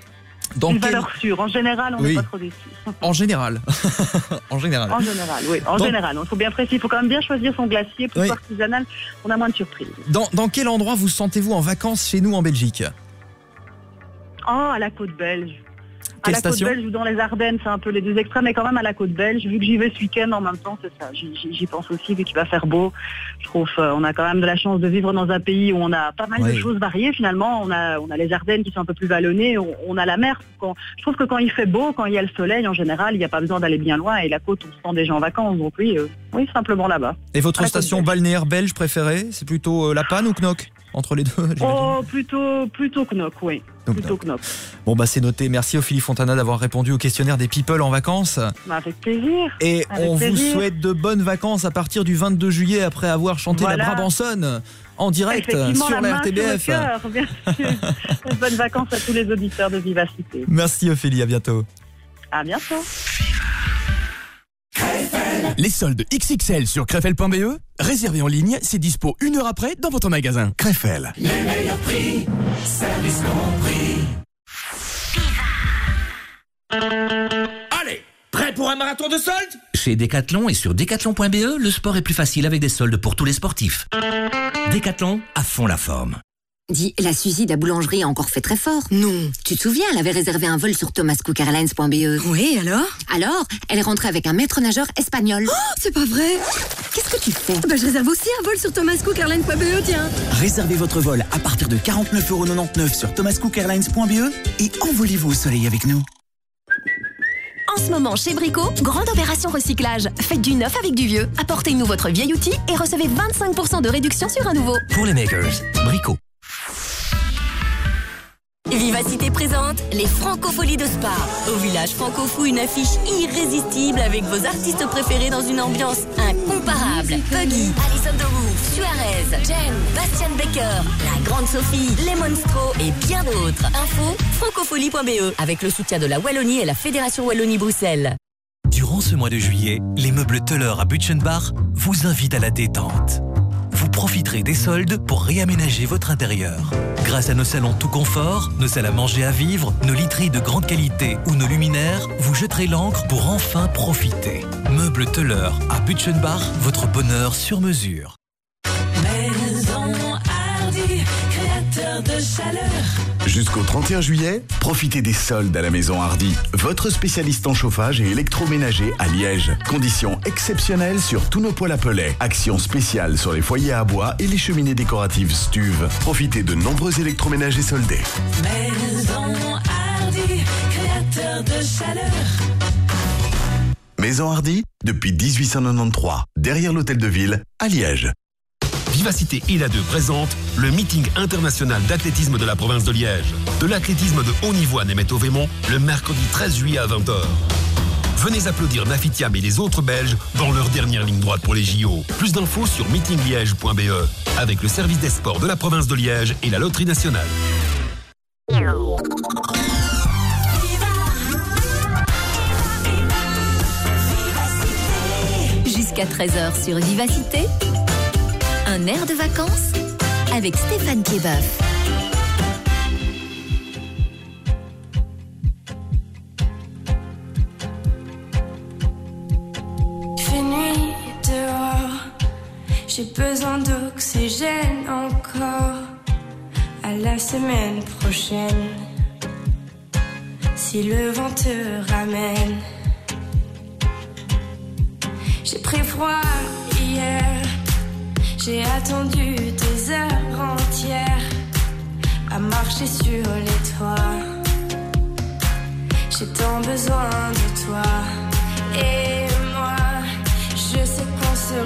Dans une quel- valeur sûre. En général, on n'est Oui. pas trop déçus. En général. en général. En général, oui. En Dans- général, il faut bien préciser. Il faut quand même bien choisir son glacier. Plutôt Oui. artisanal, on a moins de surprises. Dans, dans quel endroit vous sentez-vous en vacances chez nous en Belgique? Oh, à la côte belge. À la station côte belge ou dans les Ardennes, c'est un peu les deux extrêmes, mais quand même à la côte belge. Vu que j'y vais ce week-end en même temps, c'est ça. J'y- pense aussi, vu qu'il va faire beau. Je trouve euh, on a quand même de la chance de vivre dans un pays où on a pas mal Ouais. de choses variées finalement. On a, on a les Ardennes qui sont un peu plus vallonnées, on, on a la mer. Quand, je trouve que quand il fait beau, quand il y a le soleil, en général, il n'y a pas besoin d'aller bien loin. Et la côte, on se sent déjà en vacances. Donc oui, euh, oui simplement là-bas. Et votre station balnéaire belge préférée C'est plutôt euh, La Panne ou Knock? Entre les deux. Oh, plutôt, plutôt Knock, oui. Donc, Plutôt Knock. Bon bah c'est noté. Merci Ophélie Fontana d'avoir répondu au questionnaire des people en vacances. Bah, avec plaisir. Et Avec on vous souhaite de bonnes vacances à partir du 22 juillet après avoir chanté Voilà. la Brabançonne en direct sur la la RTBF. Sur le cœur, bien sûr. Bonnes vacances à tous les auditeurs de Vivacité. Merci Ophélie, à bientôt. À bientôt. Les soldes XXL sur crefel.be, réservez en ligne, c'est dispo une heure après dans votre magasin. Crefel. Les meilleurs prix, service compris. Allez, prêt pour un marathon de soldes? Chez Decathlon et sur decathlon.be, le sport est plus facile avec des soldes pour tous les sportifs. Decathlon, à fond la forme. Dis, la Suzy de la boulangerie a encore fait très fort. Non. Tu te souviens, elle avait réservé un vol sur thomascookairlines.be. Oui, alors? Alors, elle est rentrée avec un maître nageur espagnol. Oh, c'est pas vrai Qu'est-ce que tu fais? Bah, je réserve aussi un vol sur thomascookairlines.be, tiens. Réservez votre vol à partir de 49,99€ sur thomascookairlines.be et envolez-vous au soleil avec nous. En ce moment, chez Brico, grande opération recyclage. Faites du neuf avec du vieux. Apportez-nous votre vieil outil et recevez 25% de réduction sur un nouveau. Pour les makers, Brico. Vivacité présente les Francofolies de Spa. Au village Francofou, une affiche irrésistible avec vos artistes préférés dans une ambiance incomparable. Puggy, Alison Deroux, Suarez, Jen, Bastian Becker, la Grande Sophie, les Monstros et bien d'autres. Info francofolie.be avec le soutien de la Wallonie et la Fédération Wallonie-Bruxelles. Durant ce mois de juillet, les meubles Teller à Butchenbach vous invitent à la détente. Profiterez des soldes pour réaménager votre intérieur. Grâce à nos salons tout confort, nos salles à manger à vivre, nos literies de grande qualité ou nos luminaires, vous jeterez l'encre pour enfin profiter. Meubles Teller à Butchenbach, votre bonheur sur mesure. Hardy, créateur de chaleur. Jusqu'au 31 juillet, profitez des soldes à la Maison Hardy, votre spécialiste en chauffage et électroménager à Liège. Conditions exceptionnelles sur tous nos poêles à pellets. Action spéciale sur les foyers à bois et les cheminées décoratives Stuve. Profitez de nombreux électroménagers soldés. Maison Hardy, créateur de chaleur. Maison Hardy, depuis 1893, derrière l'hôtel de ville, à Liège. Vivacité ILA 2 présente le meeting international d'athlétisme de la province de Liège. De l'athlétisme de haut niveau à Németh-Vémont le mercredi 13 juillet à 20h. Venez applaudir Nafitiam et les autres Belges dans leur dernière ligne droite pour les JO. Plus d'infos sur meetingliège.be avec le service des sports de la province de Liège et la loterie nationale. Jusqu'à 13h sur Vivacité, un air de vacances avec Stéphane Piedboeuf. Il fait nuit dehors, j'ai besoin d'oxygène encore. À la semaine prochaine, si le vent te ramène. J'ai pris froid hier, j'ai attendu des heures entières à marcher sur les toits. J'ai tant besoin de toi et moi. Je sais qu'on se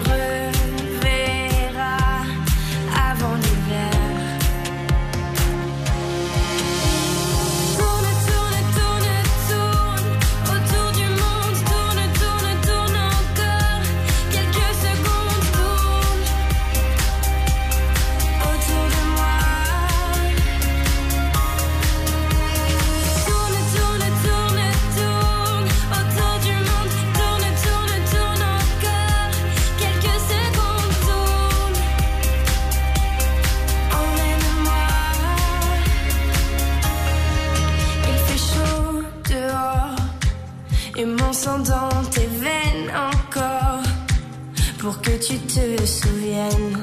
tu te souviennes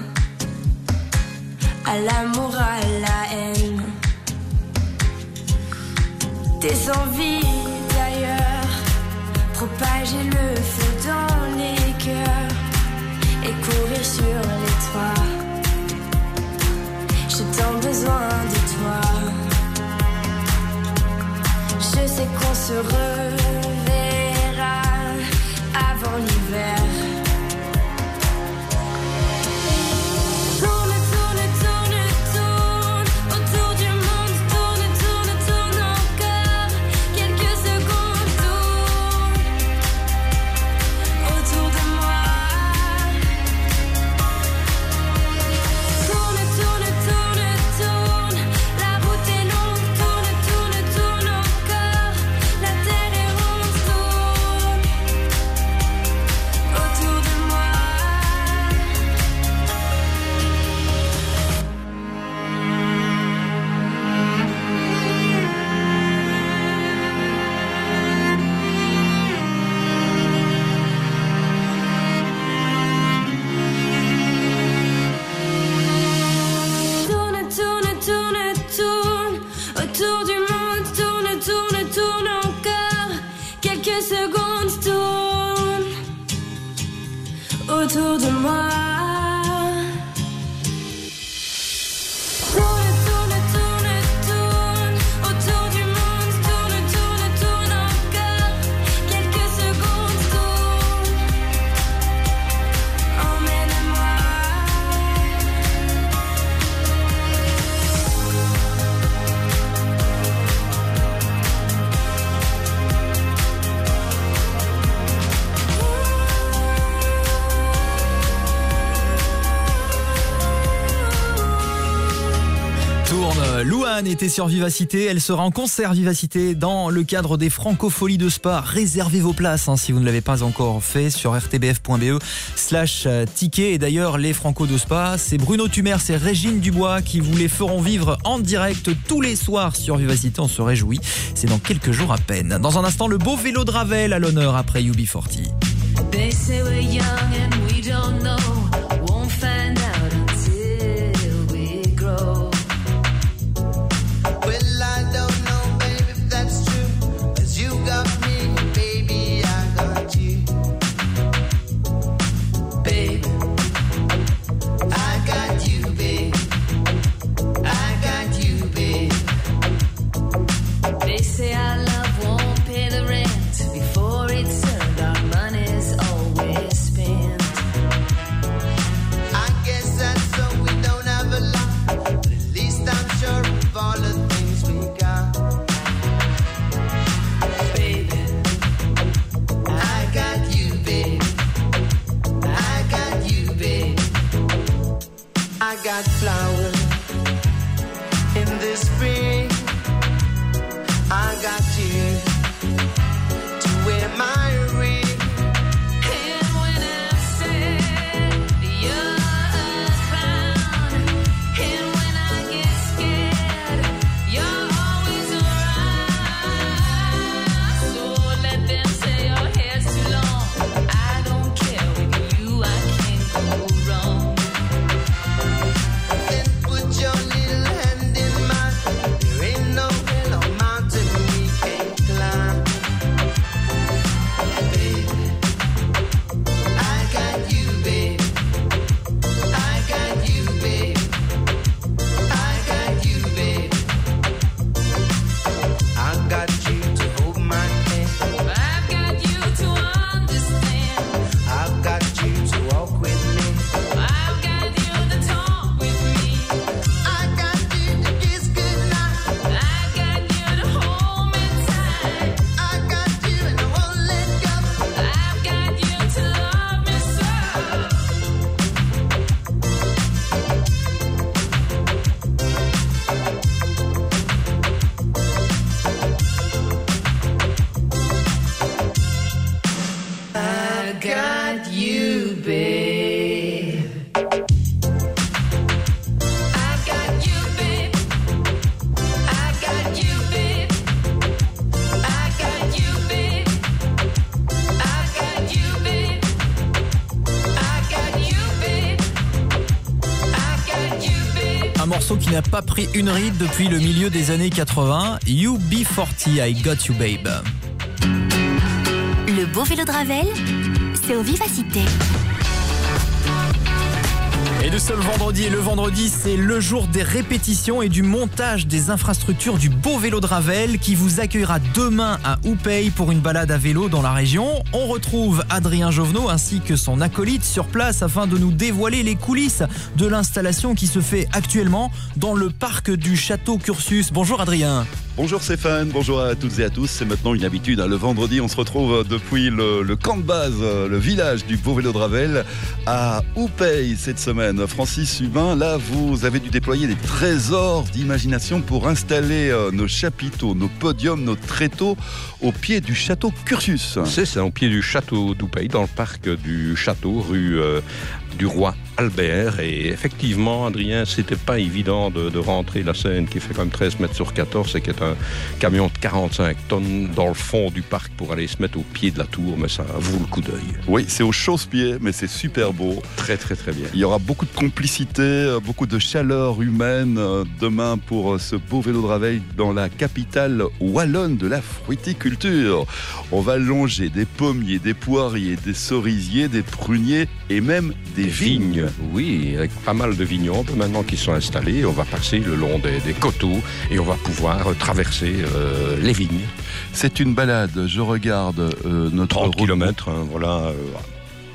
à l'amour, à la haine. Tes envies d'ailleurs, propager le feu dans les cœurs et courir sur les toits. J'ai tant besoin de toi. Je sais qu'on se reverra était sur Vivacité, elle sera en concert Vivacité dans le cadre des Francopholies de Spa. Réservez vos places hein, si vous ne l'avez pas encore fait sur rtbf.be slash euh, ticket. Et d'ailleurs, les Franco de Spa, c'est Bruno Tumers et Régine Dubois qui vous les feront vivre en direct tous les soirs sur Vivacité. On se réjouit. C'est dans quelques jours à peine. Dans un instant, le beau vélo de Ravel à l'honneur après UB40. They say we're young and we don't know. Une ride depuis le milieu des années 80. UB40, I Got You Babe. Le beau vélo de Ravel, c'est au Vivacité. Et nous sommes vendredi et le vendredi c'est le jour des répétitions et du montage des infrastructures du beau vélo de Ravel qui vous accueillera demain à Oupey pour une balade à vélo dans la région. On retrouve Adrien Jovenot ainsi que son acolyte sur place afin de nous dévoiler les coulisses de l'installation qui se fait actuellement dans le parc du château Cursus. Bonjour Adrien. Bonjour Stéphane, bonjour à toutes et à tous. C'est maintenant une habitude. hein. Le vendredi, on se retrouve depuis le, camp de base, euh, le village du Beau Vélo de Ravel, à Oupey cette semaine. Francis Hubin, là, vous avez dû déployer des trésors d'imagination pour installer euh, nos chapiteaux, nos podiums, nos tréteaux au pied du château Cursus. C'est ça, au pied du château d'Oupey, dans le parc du château, rue euh, du roi Albert. Et effectivement, Adrien, c'était pas évident de, de rentrer la scène qui fait quand même 13 mètres sur 14 et qui est un camion de 45 tonnes dans le fond du parc pour aller se mettre au pied de la tour, mais ça vaut le coup d'œil. Oui, c'est au chausse-pied, mais c'est super beau. Très, très, très bien. Il y aura beaucoup de complicité, euh, beaucoup de chaleur humaine euh, demain pour euh, ce beau vélo de Ravel dans la capitale wallonne de la fruiticulture. On va longer des pommiers, des poiriers, des cerisiers, des pruniers et même des vignes. Oui, avec pas mal de vignons maintenant qui sont installés. On va passer le long des, des coteaux et on va pouvoir traverser euh, les vignes. C'est une balade, je regarde euh, notre 30 route- km, voilà, euh,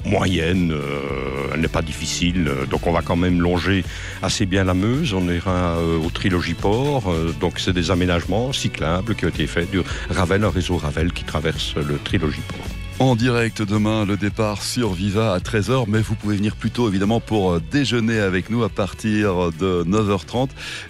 moyenne, euh, elle n'est pas difficile. euh, Donc on va quand même longer assez bien la Meuse. On ira euh, au Trilogiport. euh, donc c'est des aménagements cyclables qui ont été faits du Ravel, un réseau Ravel qui traverse le Trilogiport. En direct demain, le départ sur Viva à 13h, mais vous pouvez venir plus tôt évidemment pour euh, déjeuner avec nous à partir de 9h30.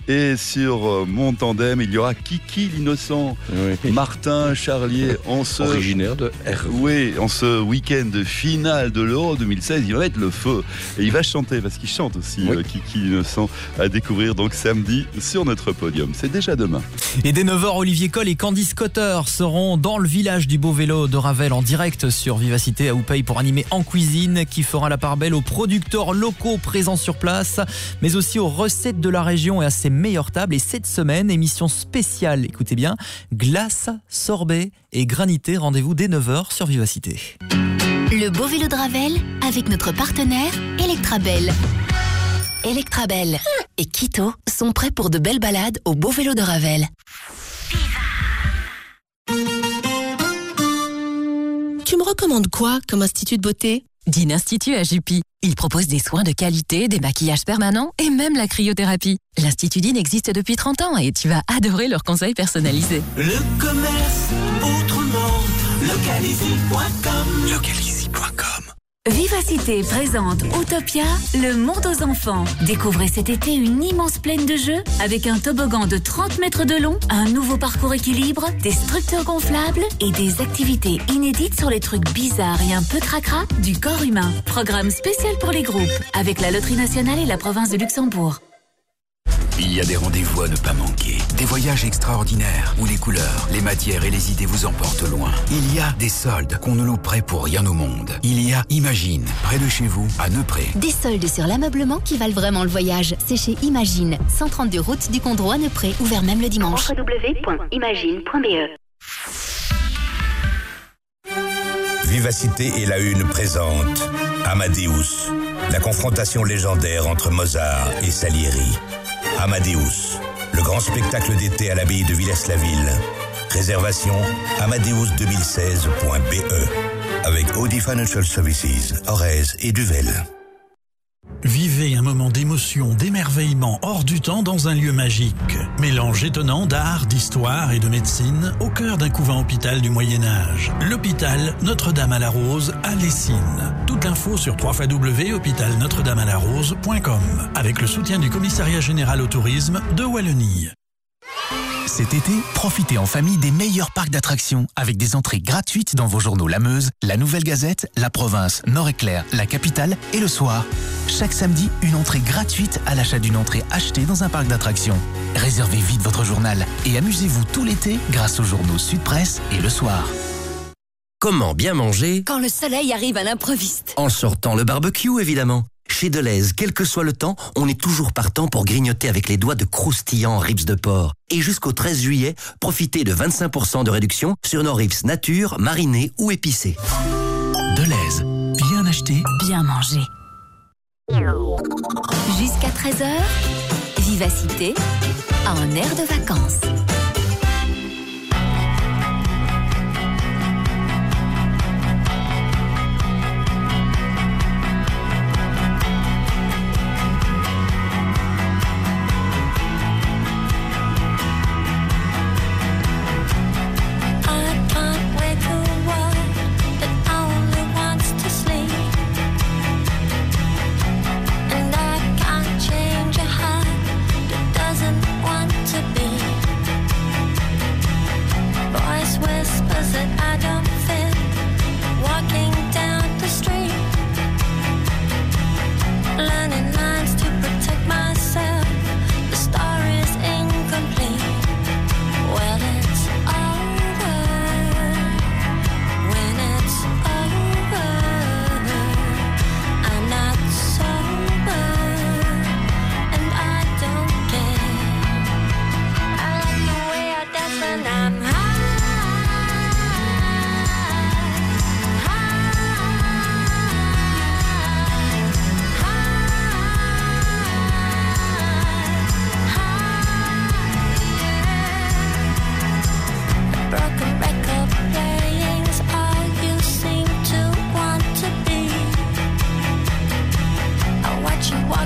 Et sur euh, mon tandem, il y aura Kiki l'innocent, Martin Charlier en ce... Originaire de R. Oui, en ce week-end finale de l'Euro 2016, il va mettre le feu. Et il va chanter, parce qu'il chante aussi, euh, Kiki l'innocent, à découvrir donc samedi sur notre podium. C'est déjà demain. Et dès 9h, Olivier Coll et Candice Cotter seront dans le village du Beau Vélo de Ravel en direct sur Vivacité à Oupey pour animer En Cuisine qui fera la part belle aux producteurs locaux présents sur place, mais aussi aux recettes de la région et à ses meilleures tables. Et cette semaine, émission spéciale, écoutez bien, glace, sorbet et granité. Rendez-vous dès 9h sur Vivacité. Le beau vélo de Ravel avec notre partenaire Electrabel. Electrabel et Quito sont prêts pour de belles balades au beau vélo de Ravel. Tu me recommandes quoi comme institut de beauté? Dîne Institut à Jupy. Il propose des soins de qualité, des maquillages permanents et même la cryothérapie. L'Institut Dîne existe depuis 30 ans et tu vas adorer leurs conseils personnalisés. Le commerce autrement. Vivacité présente Utopia, le monde aux enfants. Découvrez cet été une immense plaine de jeux avec un toboggan de 30 mètres de long, un nouveau parcours équilibre, des structures gonflables et des activités inédites sur les trucs bizarres et un peu cracra du corps humain. Programme spécial pour les groupes avec la Loterie nationale et la province de Luxembourg. Il y a des rendez-vous à ne pas manquer. Des voyages extraordinaires où les couleurs, les matières et les idées vous emportent loin. Il y a des soldes qu'on ne louperait pour rien au monde. Il y a Imagine, près de chez vous, à Neupré. Des soldes sur l'ameublement qui valent vraiment le voyage. C'est chez Imagine, 132 route du Condro à Neupré, ouvert même le dimanche. www.imagine.be Vivacité et la Une présente Amadeus, la confrontation légendaire entre Mozart et Salieri. Amadeus, le grand spectacle d'été à l'abbaye de Villers-la-Ville. Réservation amadeus2016.be avec Audi Financial Services, Orez et Duvel. Vivez un moment d'émotion, d'émerveillement hors du temps dans un lieu magique. Mélange étonnant d'art, d'histoire et de médecine au cœur d'un couvent hôpital du Moyen-Âge. L'hôpital Notre-Dame-à-la-Rose à Lessines. Toute l'info sur www.hôpitalnotre-dame-à-la-rose.com avec le soutien du Commissariat général au tourisme de Wallonie. Cet été, profitez en famille des meilleurs parcs d'attractions avec des entrées gratuites dans vos journaux La Meuse, La Nouvelle Gazette, La Province, Nord-Éclair, La Capitale et Le Soir. Chaque samedi, une entrée gratuite à l'achat d'une entrée achetée dans un parc d'attractions. Réservez vite votre journal et amusez-vous tout l'été grâce aux journaux Sud Presse et Le Soir. Comment bien manger Quand le soleil arrive à l'improviste. En sortant le barbecue, évidemment. Chez Deleuze, quel que soit le temps, on est toujours partant pour grignoter avec les doigts de croustillants ribs de porc. Et jusqu'au 13 juillet, profitez de 25% de réduction sur nos ribs nature, marinés ou épicés. Deleuze, bien acheté, Bien manger. Jusqu'à 13h, Vivacité, en air de vacances.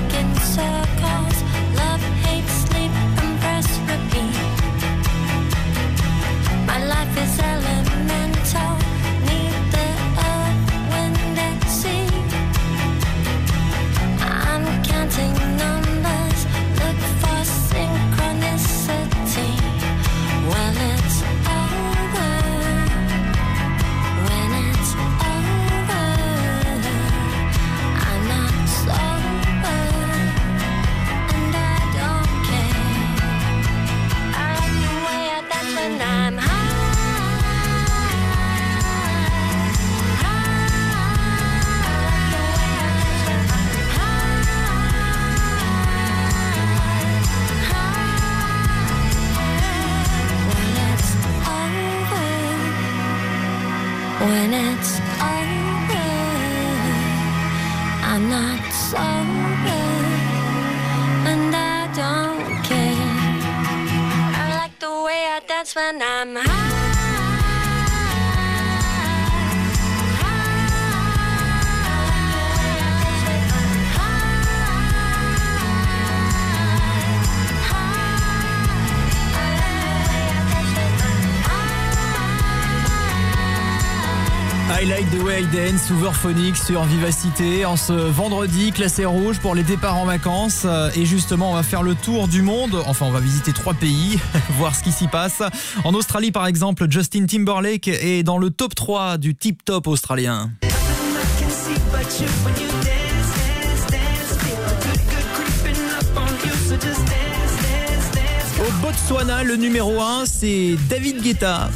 Walking inside dance, Overphonic sur Vivacité en ce vendredi classé rouge pour les départs en vacances et justement on va faire le tour du monde, enfin on va visiter trois pays, voir ce qui s'y passe. En Australie par exemple, Justin Timberlake est dans le top 3 du tip top australien. Au Botswana, le numéro 1 c'est David Guetta.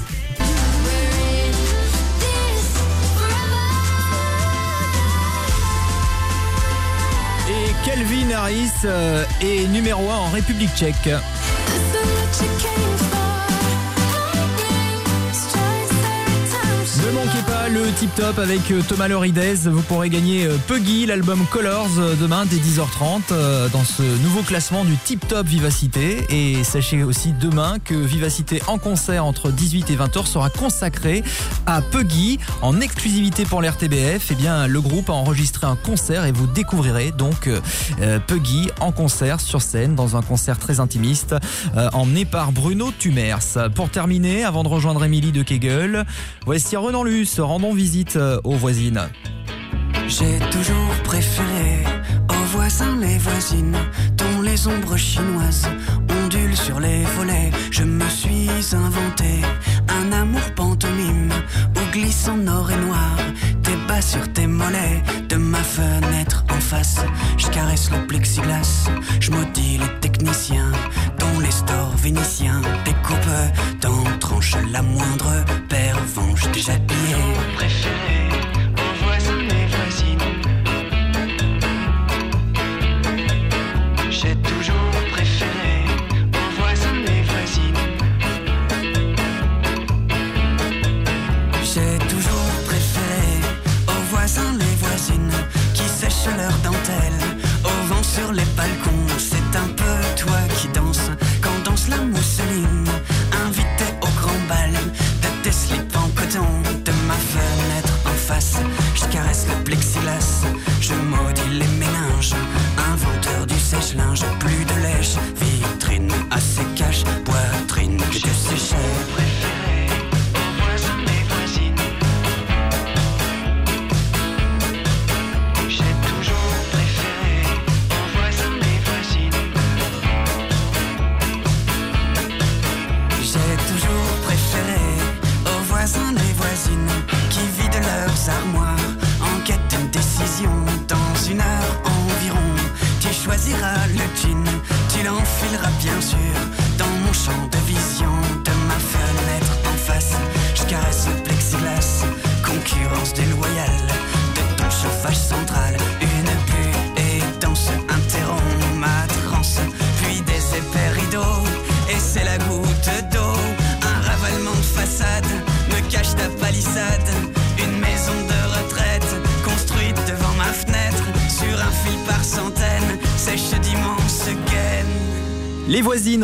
Calvin Harris euh, est numéro 1 en République tchèque. Le tip top avec euh, Thomas Loridez. Vous pourrez gagner euh, Puggy, l'album Colors, euh, demain dès 10h30 euh, dans ce nouveau classement du tip top Vivacité. Et sachez aussi demain que Vivacité en concert entre 18 et 20h sera consacré à Puggy en exclusivité pour l'RTBF. Eh bien, le groupe a enregistré un concert et vous découvrirez donc Puggy en concert sur scène dans un concert très intimiste emmené par Bruno Tumers. Pour terminer, avant de rejoindre Émilie de Kegel, voici Renan Luce. Visite euh, aux voisines. J'ai toujours préféré aux voisins les voisines dont les ombres chinoises ondulent sur les volets. Je me suis inventé un amour pantomime où glisse en or et noir tes bas sur tes mollets. De ma fenêtre en face, je caresse le plexiglas. Je maudis les techniciens dont les stores vénitiens découpent dans tranche la moindre pervenche déjà pliée.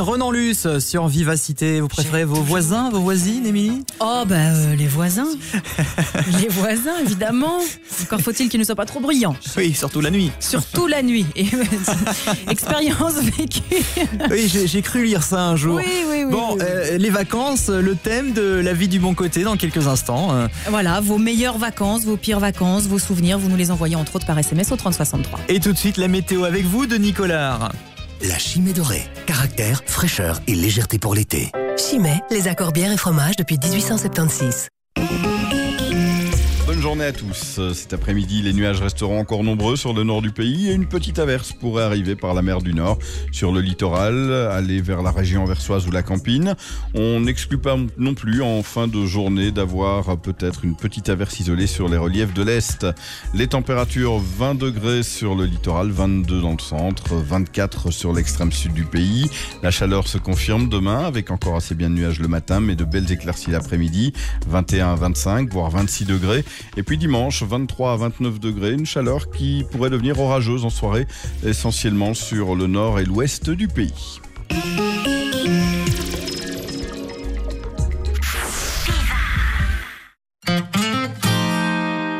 Renan Luce sur Vivacité. Vous préférez vos voisins, vos voisines, Émilie? Oh bah euh, les voisins. les voisins évidemment. Encore faut-il qu'ils ne soient pas trop bruyants. Oui, surtout la nuit. Surtout la nuit. Expérience vécue. Oui, j'ai cru lire ça un jour. Oui, oui, oui, Bon, oui, oui. euh, les vacances, le thème de la vie du bon côté dans quelques instants. Euh, Voilà, vos meilleures vacances, vos pires vacances, vos souvenirs, vous nous les envoyez entre autres par SMS au 3063. Et tout de suite, la météo avec vous, de Nicolas. La chimée dorée. Caractère, fraîcheur et légèreté pour l'été. Chimay, les accords bières et fromages depuis 1876. Journée à tous. Cet après-midi, les nuages resteront encore nombreux sur le nord du pays et une petite averse pourrait arriver par la mer du Nord sur le littoral, aller vers la région versoise ou la Campine. On n'exclut pas non plus en fin de journée d'avoir peut-être une petite averse isolée sur les reliefs de l'Est. Les températures 20 degrés sur le littoral, 22 dans le centre, 24 sur l'extrême sud du pays. La chaleur se confirme demain avec encore assez bien de nuages le matin mais de belles éclaircies l'après-midi, 21 à 25 voire 26 degrés dimanche, 23 à 29 degrés, une chaleur qui pourrait devenir orageuse en soirée, essentiellement sur le nord et l'ouest du pays.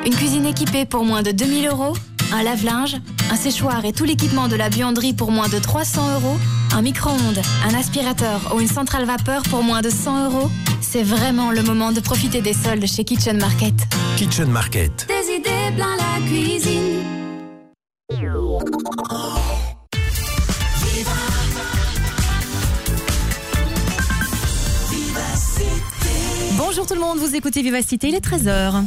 Une cuisine équipée pour moins de 2000 euros, un lave-linge, un séchoir et tout l'équipement de la buanderie pour moins de 300 euros, un micro-ondes, un aspirateur ou une centrale vapeur pour moins de 100 euros. C'est vraiment le moment de profiter des soldes chez Kitchen Market. Kitchen Market. Des idées plein la cuisine. Bonjour tout le monde, vous écoutez Vivacité, il est 13h.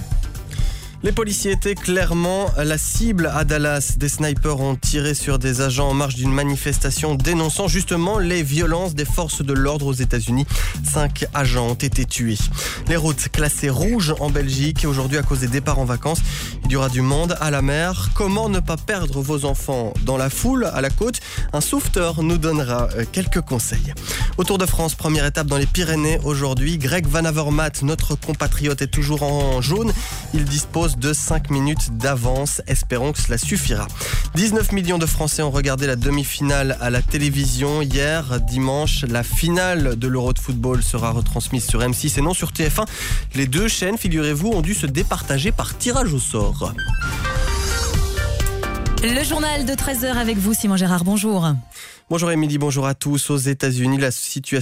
Les policiers étaient clairement la cible à Dallas. Des snipers ont tiré sur des agents en marge d'une manifestation dénonçant justement les violences des forces de l'ordre aux États-Unis. Cinq agents ont été tués. Les routes classées rouges en Belgique. Aujourd'hui, à cause des départs en vacances, il y aura du monde à la mer. Comment ne pas perdre vos enfants dans la foule à la côte? Un sauveteur nous donnera euh, quelques conseils. Au Tour de France, première étape dans les Pyrénées aujourd'hui. Greg Van Avermaet, notre compatriote, est toujours en jaune. Il dispose de 5 minutes d'avance. Espérons que cela suffira. 19 millions de Français ont regardé la demi-finale à la télévision hier, dimanche. La finale de l'Euro de football sera retransmise sur M6 et non sur TF1. Les deux chaînes, figurez-vous, ont dû se départager par tirage au sort. Le journal de 13h avec vous, Simon Gérard, bonjour. Bonjour Émilie, bonjour à tous. Aux États-Unis, la situation